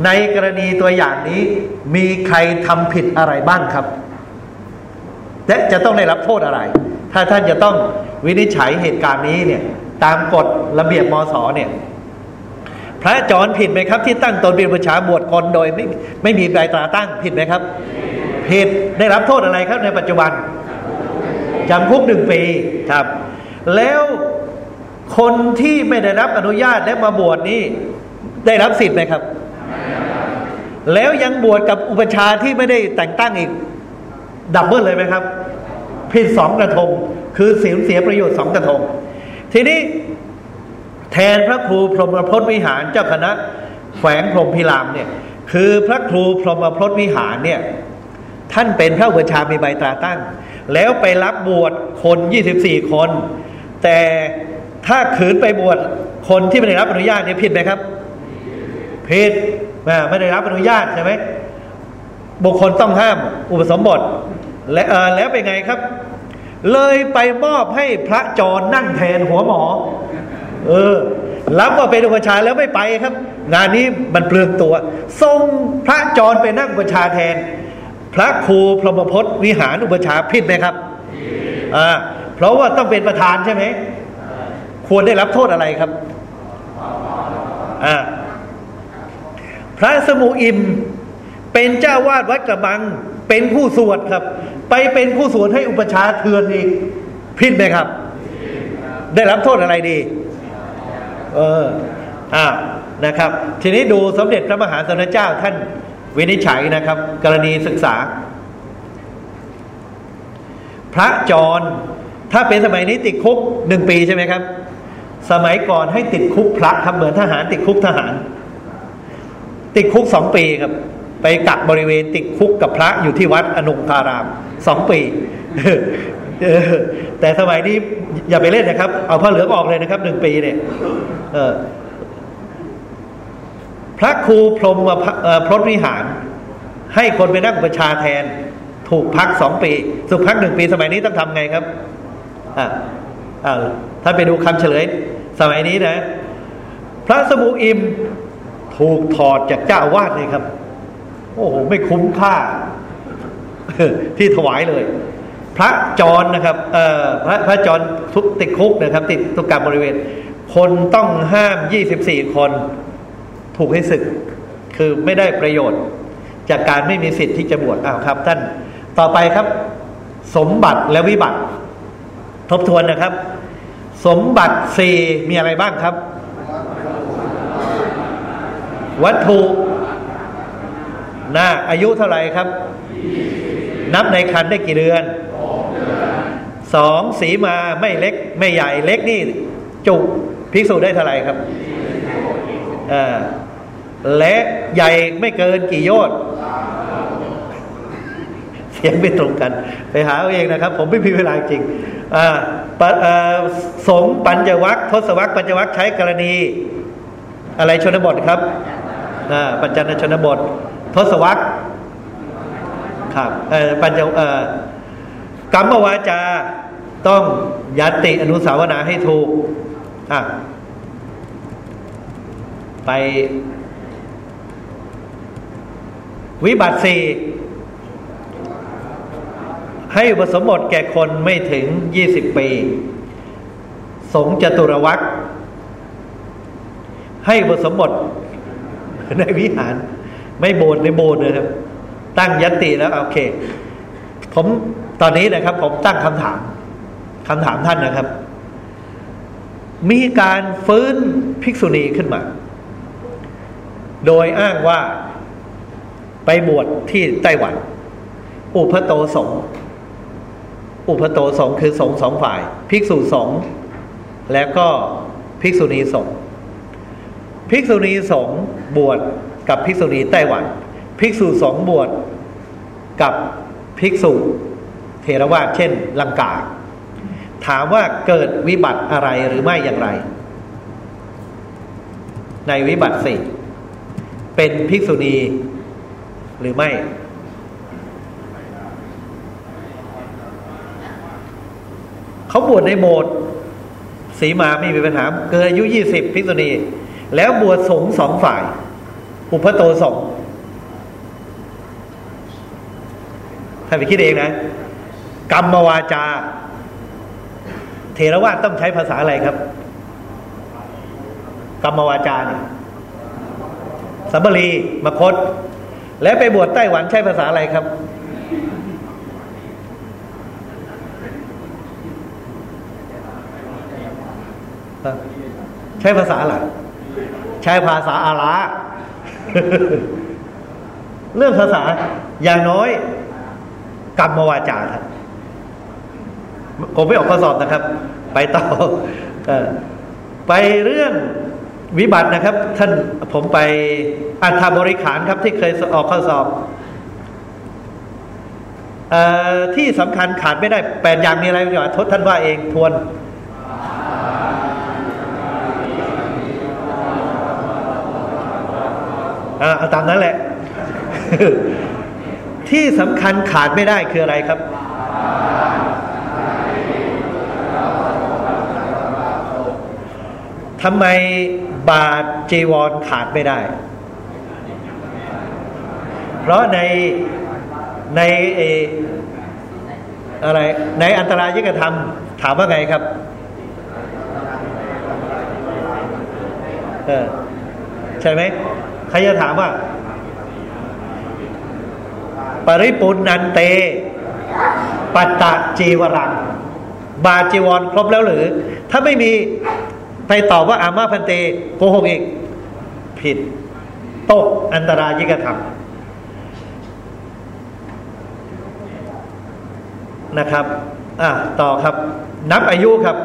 [SPEAKER 1] ในกรณีตัวอย่างนี้มีใครทำผิดอะไรบ้างครับ และจะต้องได้รับโทษอะไร ถ้าท่านจะต้องวินิจฉัยเหตุการณ์นี้เนี่ยตามกฎระเบียบมศเนี่ยพระจรผิดไหมครับ ที่ตั้งตนเป็นประชาบวชคนโดยไม่ไม่มีใบตราตั้งผิดไหมครับผิดได้รับโทษอะไรครับในปัจจุบันจำคุกหนึ่งปีครับ แล้ว คนที่ไม่ได้รับอนุญาตและมาบวชนี้ได้รับสิทธิ์ไหมครับ แล้วยังบวชกับอุปชาที่ไม่ได้แต่งตั้งอีก ดับเบิลเลยไหมครับ ผิดสองกระทง คือเสียเสียประโยชน์สองกระทง ทีนี้แทนพระครูพรหมพจน์วิหารเจ้าคณะแขวงพรหมพิรามเนี่ย คือพระครูพรหมพจน์วิหารเนี่ย ท่านเป็นพระอุปชามีใบตราตั้ง แล้วไปรับบวชคน24คน แต่ ถ้าขืนไปบวชคนที่ไม่ได้รับอนุญาตเนี่ยผิดไหมครับผิดไม่ได้รับอนุญาตใช่ไหมบุคคลต้องห้ามอุปสมบท และแล้วเป็นไงครับ เลยไปมอบให้พระจรนั่งแทนหัวหมอ เออ รับว่าเป็นอุปชาแล้วไม่ไปครับ งานนี้มันเปลืองตัวทรงพระจรไปนั่งอุปชาแทน พระครูพรหมพจน์วิหารอุปชาผิดไหมครับอ่าเพราะว่าต้องเป็นประธานใช่ไหม ควรได้รับโทษอะไรครับอ่าพระสมุอิม เป็นเจ้าวาดวัดกระบัง เป็นผู้สวดครับ ไปเป็นผู้สวดให้อุปชาเทือนอีกผิดไหมครับ ได้รับโทษอะไรดี เอออ่านะครับ ทีนี้ดูสมเด็จพระมหาสมณเจ้าท่านวินิจฉัยนะครับ กรณีศึกษา พระจร ถ้าเป็นสมัยนี้ติดคุกหนึ่งปีใช่ไหมครับ สมัยก่อนให้ติดคุกพระครับเหมือนทหารติดคุกทหาร ติดคุกสองปีครับ ไปกักบริเวณติดคุกกับพระอยู่ที่วัดอนุคารามสองปีแต่สมัยนี้อย่าไปเล่นนะครับ เอาผ้าเหลืองออกเลยนะครับหนึ่งปีเนี่ยพระครูพรมพรตวิหาร ให้คนไปนั่งประชาแทน ถูกพักสองปี สุกพักหนึ่งปีสมัยนี้ต้องทำไงครับอ่า ถ้าไปดูคำเฉลย สมัยนี้นะ พระสมุอิมถูกถอดจากเจ้าวาดเลยครับ โอ้โห ไม่คุ้มค่า ที่ถวายเลย พระจรนะครับพระพระจรทุกติดคุกนะครับ ติดตุกกรรมบริเวณ คนต้องห้ามยี่สิบสี่คนถูกให้ศึก คือไม่ได้ประโยชน์ จากการไม่มีสิทธิ์ที่จะบวชอ้าวครับ ท่านต่อไปครับ สมบัติและวิบัติ ทบทวนนะครับ สมบัติสี่มีอะไรบ้างครับ วัตถุหน้าอายุเท่าไหร่ครับ นับในคันได้กี่เดือนสองสีมาไม่เล็กไม่ใหญ่เล็กนี่ จุกภิกษุได้เท่าไหร่ครับอ่าและใหญ่ไม่เกินกี่โยชน์ สียงไม่ตรงกัน ไปหาเอาเองนะครับ ผมไม่มีเวลาจริงสงปัญจวัคทศวัคปัญจวัคใช้กรณี อะไรชนบทครับปัญจนชนบท ทศวัคครับปัญจกรรมวาจาต้องยัตติอนุสาวนาให้ถูกไปวิบัติสี่ ให้อุปสมบทแก่คนไม่ถึงยี่สิบปี สงจตุรวัตรให้อุปสมบทในวิหาร ไม่โบสถ์ในโบสถ์เลยครับ ตั้งยติแล้วโอเค ผมตอนนี้นะครับ ผมตั้งคำถามคำถามท่านนะครับ มีการฟื้นภิกษุณีขึ้นมา โดยอ้างว่าไปบวชที่ไต้หวัน อุพโตสง อุพโตสงคือสงสองฝ่าย ภิกษุสงแล้วก็ภิกษุณีสงภิกษุณีสงบวชกับภิกษุณีไต้หวัน ภิกษุสงบวชกับภิกษุเทรวาสเช่น ลังกา ถามว่าเกิดวิบัติอะไรหรือไม่อย่างไร ในวิบัติสี่เป็นภิกษุณีหรือไม่ เขาบวชในโบสถ์สีมาไม่มีปัญหาเกินอายุยี่สิบภิกษุณี แล้วบวชสงสองฝ่าย อุปโตสงท่านไปคิดเองนะ กรรมวาจา เทรวาต้องใช้ภาษาอะไรครับ กรรมวาจาเนี่ยสัมบรีมคต แล้วไปบวชไต้หวันใช้ภาษาอะไรครับ ใช้ภาษาอะไร ใช้ภาษาอาราเรื่องภาษาอย่างน้อยกรรมวาจาครับผมไม่ออกข้อสอบนะครับ ไปต่อไปเรื่องวิบัตินะครับ ท่านผมไปอัธบริขารครับ ที่เคยออกข้อสอบที่สำคัญขาดไม่ได้แปดอย่างมีอะไรบ้างทศท่านว่าเองทวน อ่าเอาตามนั้นแหละ ที่สำคัญขาดไม่ได้คืออะไรครับทำไมบาทจีวรขาดไม่ได้ เพราะในในเออะไรในอันตรายิกธรรมถามว่าไงครับเออใช่ไหม ใครจะถามว่า ปริปุนันเต ปัตตะจีวรัง บาจีวรครบแล้วหรือ ถ้าไม่มีไปตอบว่าอามาพันเตโกหกอีก ผิดตกอันตรายิกธรรมนะครับ อะ ต่อครับ นับอายุครับ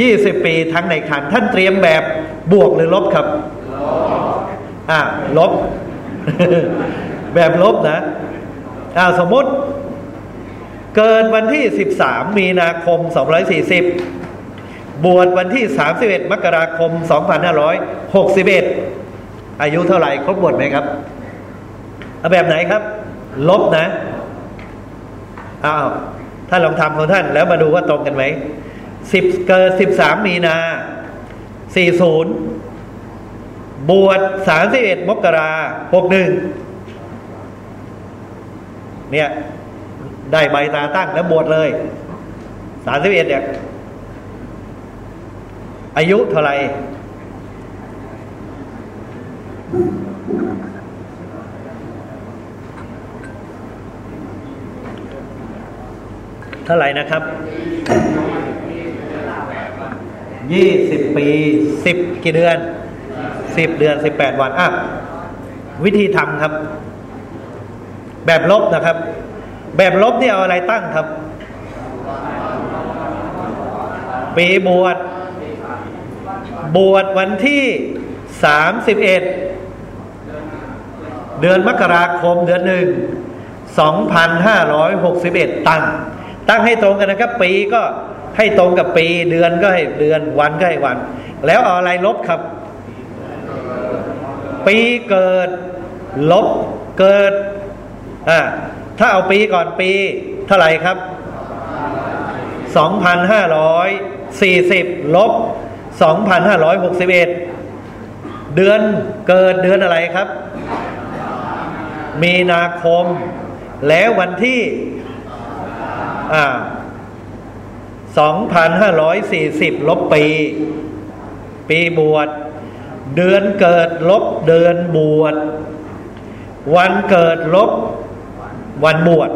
[SPEAKER 1] ยี่สิบปีทั้งในคันท่านเตรียมแบบบวกหรือลบครับ อ่าลบ แบบลบนะอ่าสมมติเกิดวันที่สิบสามมีนาคมสองร้อยสี่สิบบวชวันที่สามสิบเอ็ดมกราคมสองพันห้าร้อยหกสิบเอ็ดอายุเท่าไหร่ครบบวชไหมครับเอาแบบไหนครับ ลบนะอ้าวถ้านลองทำของท่านแล้วมาดูว่าตรงกันไหมสิบเกิดสิบสามมีนาสี่ศูนย์ บวชสามสิบเอ็ดมกราหกหนึ่งเนี่ยได้ใบตาตั้งแล้วบวชเลยสามสิบเอ็ดเนี่ยอายุเท่าไหร่เท่าไหร่นะครับ ยี่สิบปีสิบกี่เดือน สิบเดือนสิบแปดวันอะวิธีทำครับ แบบลบนะครับ แบบลบนี่เอาอะไรตั้งครับ ปีบวชบวชวันที่สามสิบเอ็ดเดือนมกราคมเดือนหนึ่งสองพันห้าร้อยหกสิบเอ็ดตั้ง ตั้งให้ตรงกันนะครับ ปีก็ให้ตรงกับปี เดือนก็ให้เดือนวันก็ให้วัน แล้วเอาอะไรลบครับ ปีเกิด ลบเกิดอ่าถ้าเอาปีก่อนปีเท่าไหร่ครับสองพันห้าร้อยสี่สิบลบสองพันห้าร้อยหกสิบเอ็ดเดือนเกิดเดือนอะไรครับ มีนาคม แล้ววันที่อ่าสองพันห้าร้อยสี่สิบลบปี ปีบวช เดือนเกิดลบเดือนบวช วันเกิดลบวันบวช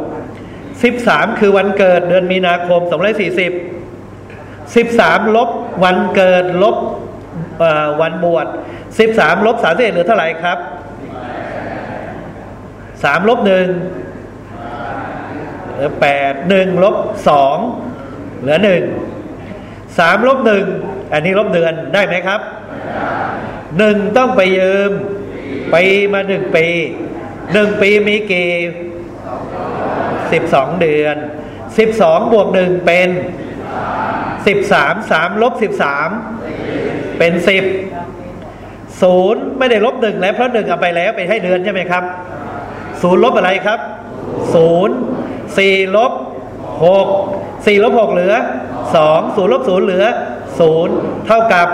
[SPEAKER 1] สิบสามคือวันเกิดเดือนมีนาคมสองร้อยสี่สิบสิบสามลบวันเกิดลบวันบวชสิบสามลบสามสิบเอ็ดเหลือเท่าไหร่ครับสามลบหนึ่งเหลือแปดหนึ่งลบสองเหลือหนึ่งสามลบหนึ่งอันนี้ลบเดือนได้ไหมครับ หนึ่งต้องไปยืมปีมาหนึ่งปีหนึ่งปีมีกี่สิบสองเดือนสิบสองบวกหนึ่งเป็นสิบสามสามลบสิบสามเป็นสิบศูนย์ไม่ได้ลบหนึ่งแล้วเพราะหนึ่งเอาไปแล้วไปให้เดือนใช่ไหมครับศูนย์ลบอะไรครับศูนย์สี่ลบหกสี่ลบหกเหลือสองศูนย์ลบศูนย์เหลือศูนย์เท่ากับ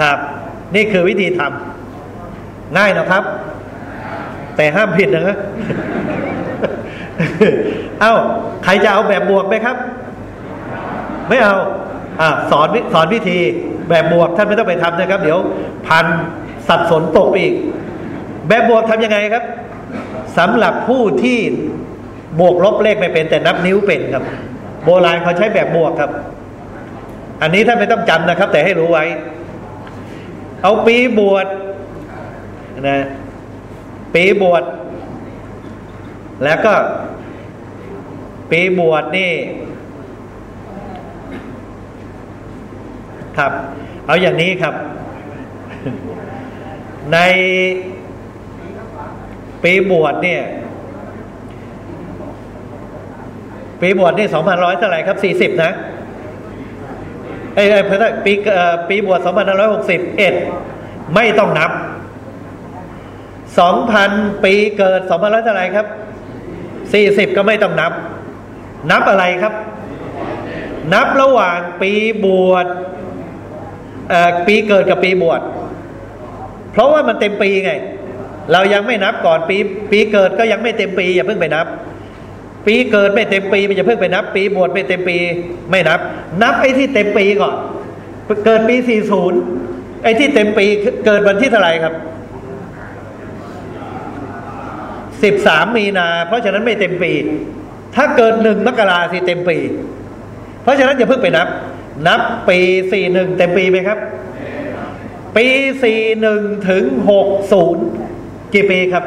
[SPEAKER 1] ครับ นี่คือวิธีทำง่ายนะครับ แต่ห้ามผิดนะครับเอา้าใครจะเอาแบบบวกไหมครับ ไม่เอาอ่าสอนสอนวิธีแบบบวกท่านไม่ต้องไปทำนะครับ เดี๋ยวพันสัดสนตกอีก แบบบวกทำยังไงครับสำหรับผู้ที่บวกลบเลขไม่เป็นแต่นับนิ้วเป็นครับ โบราณเขาใช้แบบบวกครับ อันนี้ท่านไม่ต้องจำนะครับ แต่ให้รู้ไว้ เอาปีบวชนะปีบวชแล้วก็ปีบวชนี่ ครับ เอาอย่างนี้ครับ ในปีบวชเนี่ยปีบวชนี่สองพันร้อยเท่าไหร่ครับสี่สิบนะ ไอ้ไอ้ปีปีบวชสองพันร้อยหกสิบเอ็ดไม่ต้องนับสองพันปีเกิดสองพันร้อยเท่าไรครับสี่สิบก็ไม่ต้องนับ นับอะไรครับ นับระหว่างปีบวชปีเกิดกับปีบวช เพราะว่ามันเต็มปีไง เรายังไม่นับก่อนปีปีเกิดก็ยังไม่เต็มปีอย่าเพิ่งไปนับ ปีเกิดไม่เต็มปีมันจะเพิ่งไปนับ ปีบวชไม่เต็มปีไม่นับ นับไอ้ที่เต็มปีก่อน เกิดปีสี่ศูนย์ไอ้ที่เต็มปีเกิดวันที่เท่าไหร่ครับสิบสามมีนา เพราะฉะนั้นไม่เต็มปี ถ้าเกิดหนึ่งมกราสิเต็มปี เพราะฉะนั้นอย่าเพิ่งไปนับ นับปีสี่หนึ่งเต็มปีไหมครับ ปีสี่หนึ่งถึงหกศูนย์กี่ปีครับ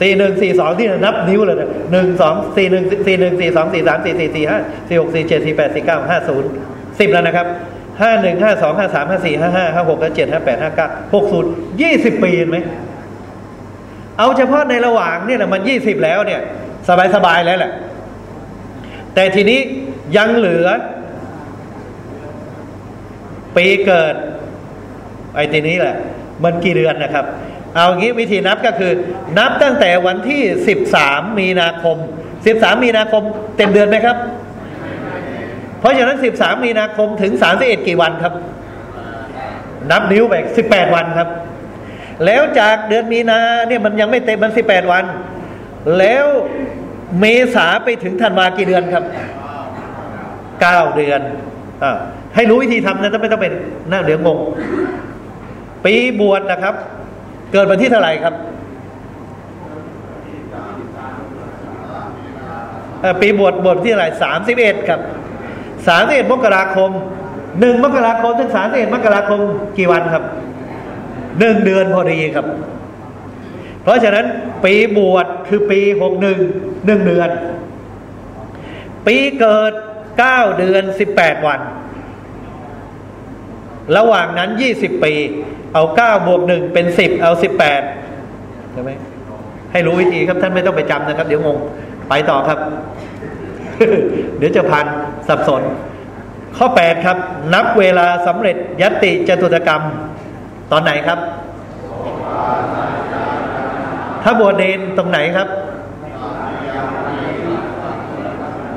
[SPEAKER 1] สี่หนึ่งสี่สองที่นับนิ้วเลยหนึ่งสองสี่หนึ่งสี่หนึ่งสี่สองสี่สามสี่สี่สี่ห้าสี่หกสี่เจ็ดสี่แปดสี่เก้าห้าศูนย์สิบแล้วนะครับห้าหนึ่งห้าสองห้าสามห้าสี่ห้าห้าห้าหกห้าเจ็ดห้าแปดห้าเก้าหกศูนย์ยี่สิบปีเห็นไหมเอาเฉพาะในระหว่างเนี่ยนะมันยี่สิบแล้วเนี่ย สบายสบายแล้วแหละ แต่ทีนี้ยังเหลือ ปีเกิด ไอ้ทีนี้แหละ มันกี่เดือนนะครับ เอางี้วิธีนับก็คือ นับตั้งแต่วันที่สิบสามมีนาคมสิบสามมีนาคมเต็มเดือนไหมครับ เพราะฉะนั้นสิบสามมีนาคมถึงสามสิบเอ็ดกี่วันครับ นับนิ้วไปสิบแปดวันครับ แล้วจากเดือนมีนาเนี่ยมันยังไม่เต็มมันสิบแปดวัน แล้วเมษาไปถึงธันวากี่เดือนครับเก้าเดือนอให้รู้วิธีทำนะไม่ต้องเป็นหน้าเดี๋ยวงง ปีบวชนะครับ เกิดวันที่เท่าไหร่ครับปีบวชบวชที่เท่าไหร่สามสิบเอ็ดครับสามสิบเอ็ดมกราคมหนึ่งมกราคมถึงสามสิบเอ็ดมกราคมกี่วันครับหนึ่งเดือนพอดีครับ เพราะฉะนั้นปีบวชคือปีหกหนึ่งหนึ่งเดือน ปีเกิดเก้าเดือนสิบแปดวัน ระหว่างนั้นยี่สิบปี เอาเก้าบวกหนึ่งเป็นสิบเอาสิบแปดใช่ไหมให้รู้วิธีครับท่านไม่ต้องไปจำนะครับ เดี๋ยวงงไปต่อครับ เดี๋ยวจะพันสับสน ข้อแปดครับ นับเวลาสำเร็จยติจตุตกรรม ตอนไหนครับ ถ้าบวชเนนตรงไหนครับ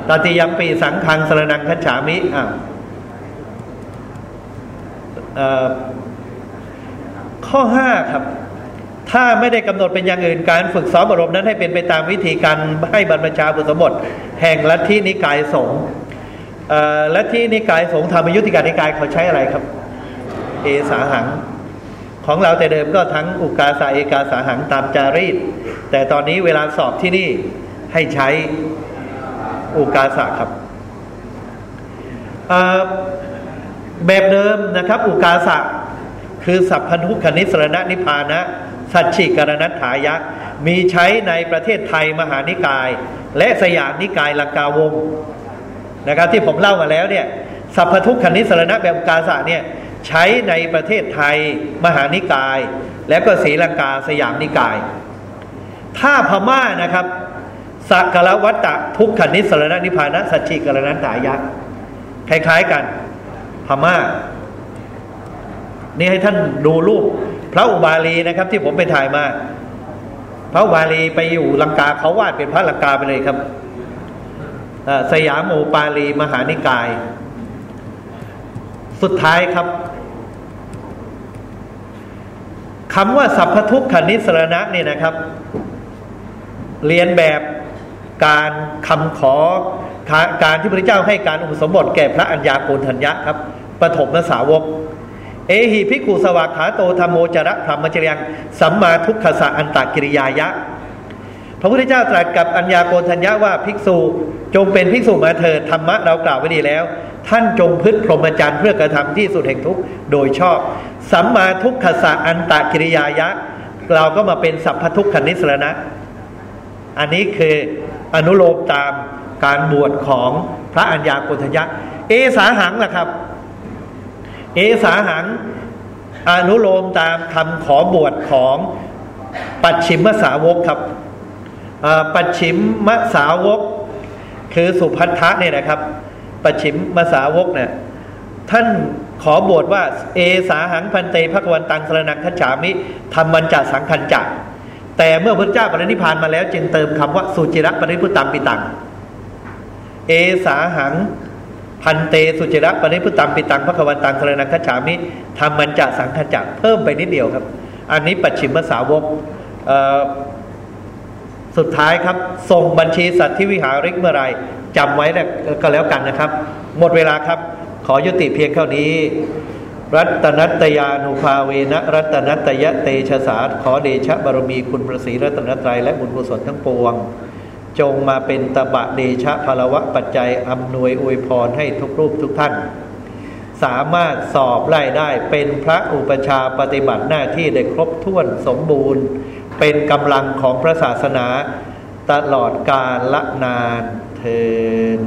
[SPEAKER 1] ตติยมปีสังคังสรนังคัจฉามิอ่า ข้อห้าครับ ถ้าไม่ได้กำหนดเป็นอย่างอื่นการฝึกซ้อมอารมนั้นให้เป็นไปตามวิธีการให้บรรพชาบุตรสมบทแห่งลัทธินิกายสงฆ์ลัทธินิกายสงฆ์ธรรมยุติการนิกายเขาใช้อะไรครับ เอสาหัง ของเราแต่เดิมก็ทั้งอุกาสาเอกาสาหังตามจารีต แต่ตอนนี้เวลาสอบที่นี่ให้ใช้อุกาสาครับแบบเดิมนะครับอุกาสะ คือสัพพัญทุคณิสรณนิพานะ สัจฉิกรณัฐายะ มีใช้ในประเทศไทยมหานิกาย และสยามนิกายลังกาวงนะครับที่ผมเล่ามาแล้วเนี่ยสัพพทุกคณิสรณะแบบกาสะเนี่ยใช้ในประเทศไทยมหานิกาย และก็ศรีลังกาสยามนิกาย ถ้าพม่านะครับสักกลวัตตะทุกขนิสรณะนิพานะสัจจิกรณันตายักษ์คล้ายๆกัน พม่า นี่ให้ท่านดูรูป พระอุบาลีนะครับ ที่ผมไปถ่ายมา พระอุบาลีไปอยู่ลังกาเขาวาดเป็นพระลังกาไปเลยครับสยามโอปาลีมหานิกาย สุดท้ายครับคำว่าสัพพทุกขนิสรณะเนี่ยนะครับ เรียนแบบการคำขอการที่พระเจ้าให้การอุปสมบทแก่พระอัญญาโกณทัญญะครับปฐมสาวก เอหิพิกุสวากขาโตธรรมโมจระพรหมจริยังสัมมาทุกขสะอันตากิริยายะ พระพุทธเจ้าตรัสกับอัญญาโกณทัญญะว่าภิกษุจงเป็นภิกษุมาเถิดธรรมะเรากล่าวไว้ดีแล้ว ท่านจงพึ่งพรหมจรรย์เพื่อกระทำที่สุดแห่งทุกโดยชอบ สัมมาทุกขสะอันตะกิริยายะ เราก็มาเป็นสัพพทุกขนิสรณะ อันนี้คืออนุโลมตามการบวชของพระอัญญาโกณทยะเอสาหังล่ะครับ เอสาหังอนุโลมตามคำขอบวชของปัจฉิมสาวกครับปัจฉิมมสาวก คือสุพัทธะเนี่ยนะครับ ปัจฉิมมสาวกเนี่ยท่านขอบวชว่า เอสาหังพันเตภควันตังสรนังคัจฉามิธรรมันจัสังคันจักแต่เมื่อพระเจ้าปรินิพานมาแล้ว จึงเติมคำว่าสุจิระปริพุตัมปิตัง เอสาหัง พันเตสุจิระปริพุตัมปิตังพระควันตังสรนังคัจฉามิธรรมันจัสังคันจักเพิ่มไปนิดเดียวครับ อันนี้ปัจฉิมสาวกสุดท้ายครับ ส่งบัญชีสัตว์ที่วิหาริกเมื่อไรจำไว้ก็แล้วกันนะครับ หมดเวลาครับ ขอยุติเพียงเท่านี้ รัตนัตยานุภาเวนะรัตนัตยะเตชะสาขอเดชะบารมีคุณพระศรีรัตนตรัยและบุญกุศลทั้งปวง จงมาเป็นตบะเดชะพลวะปัจจัยอำนวยอวยพรให้ทุกรูปทุกท่าน สามารถสอบไล่ได้เป็นพระอุปชาปฏิบัติหน้าที่ได้ครบถ้วนสมบูรณ์ เป็นกำลังของพระศาสนาตลอดกาลละนานเทิน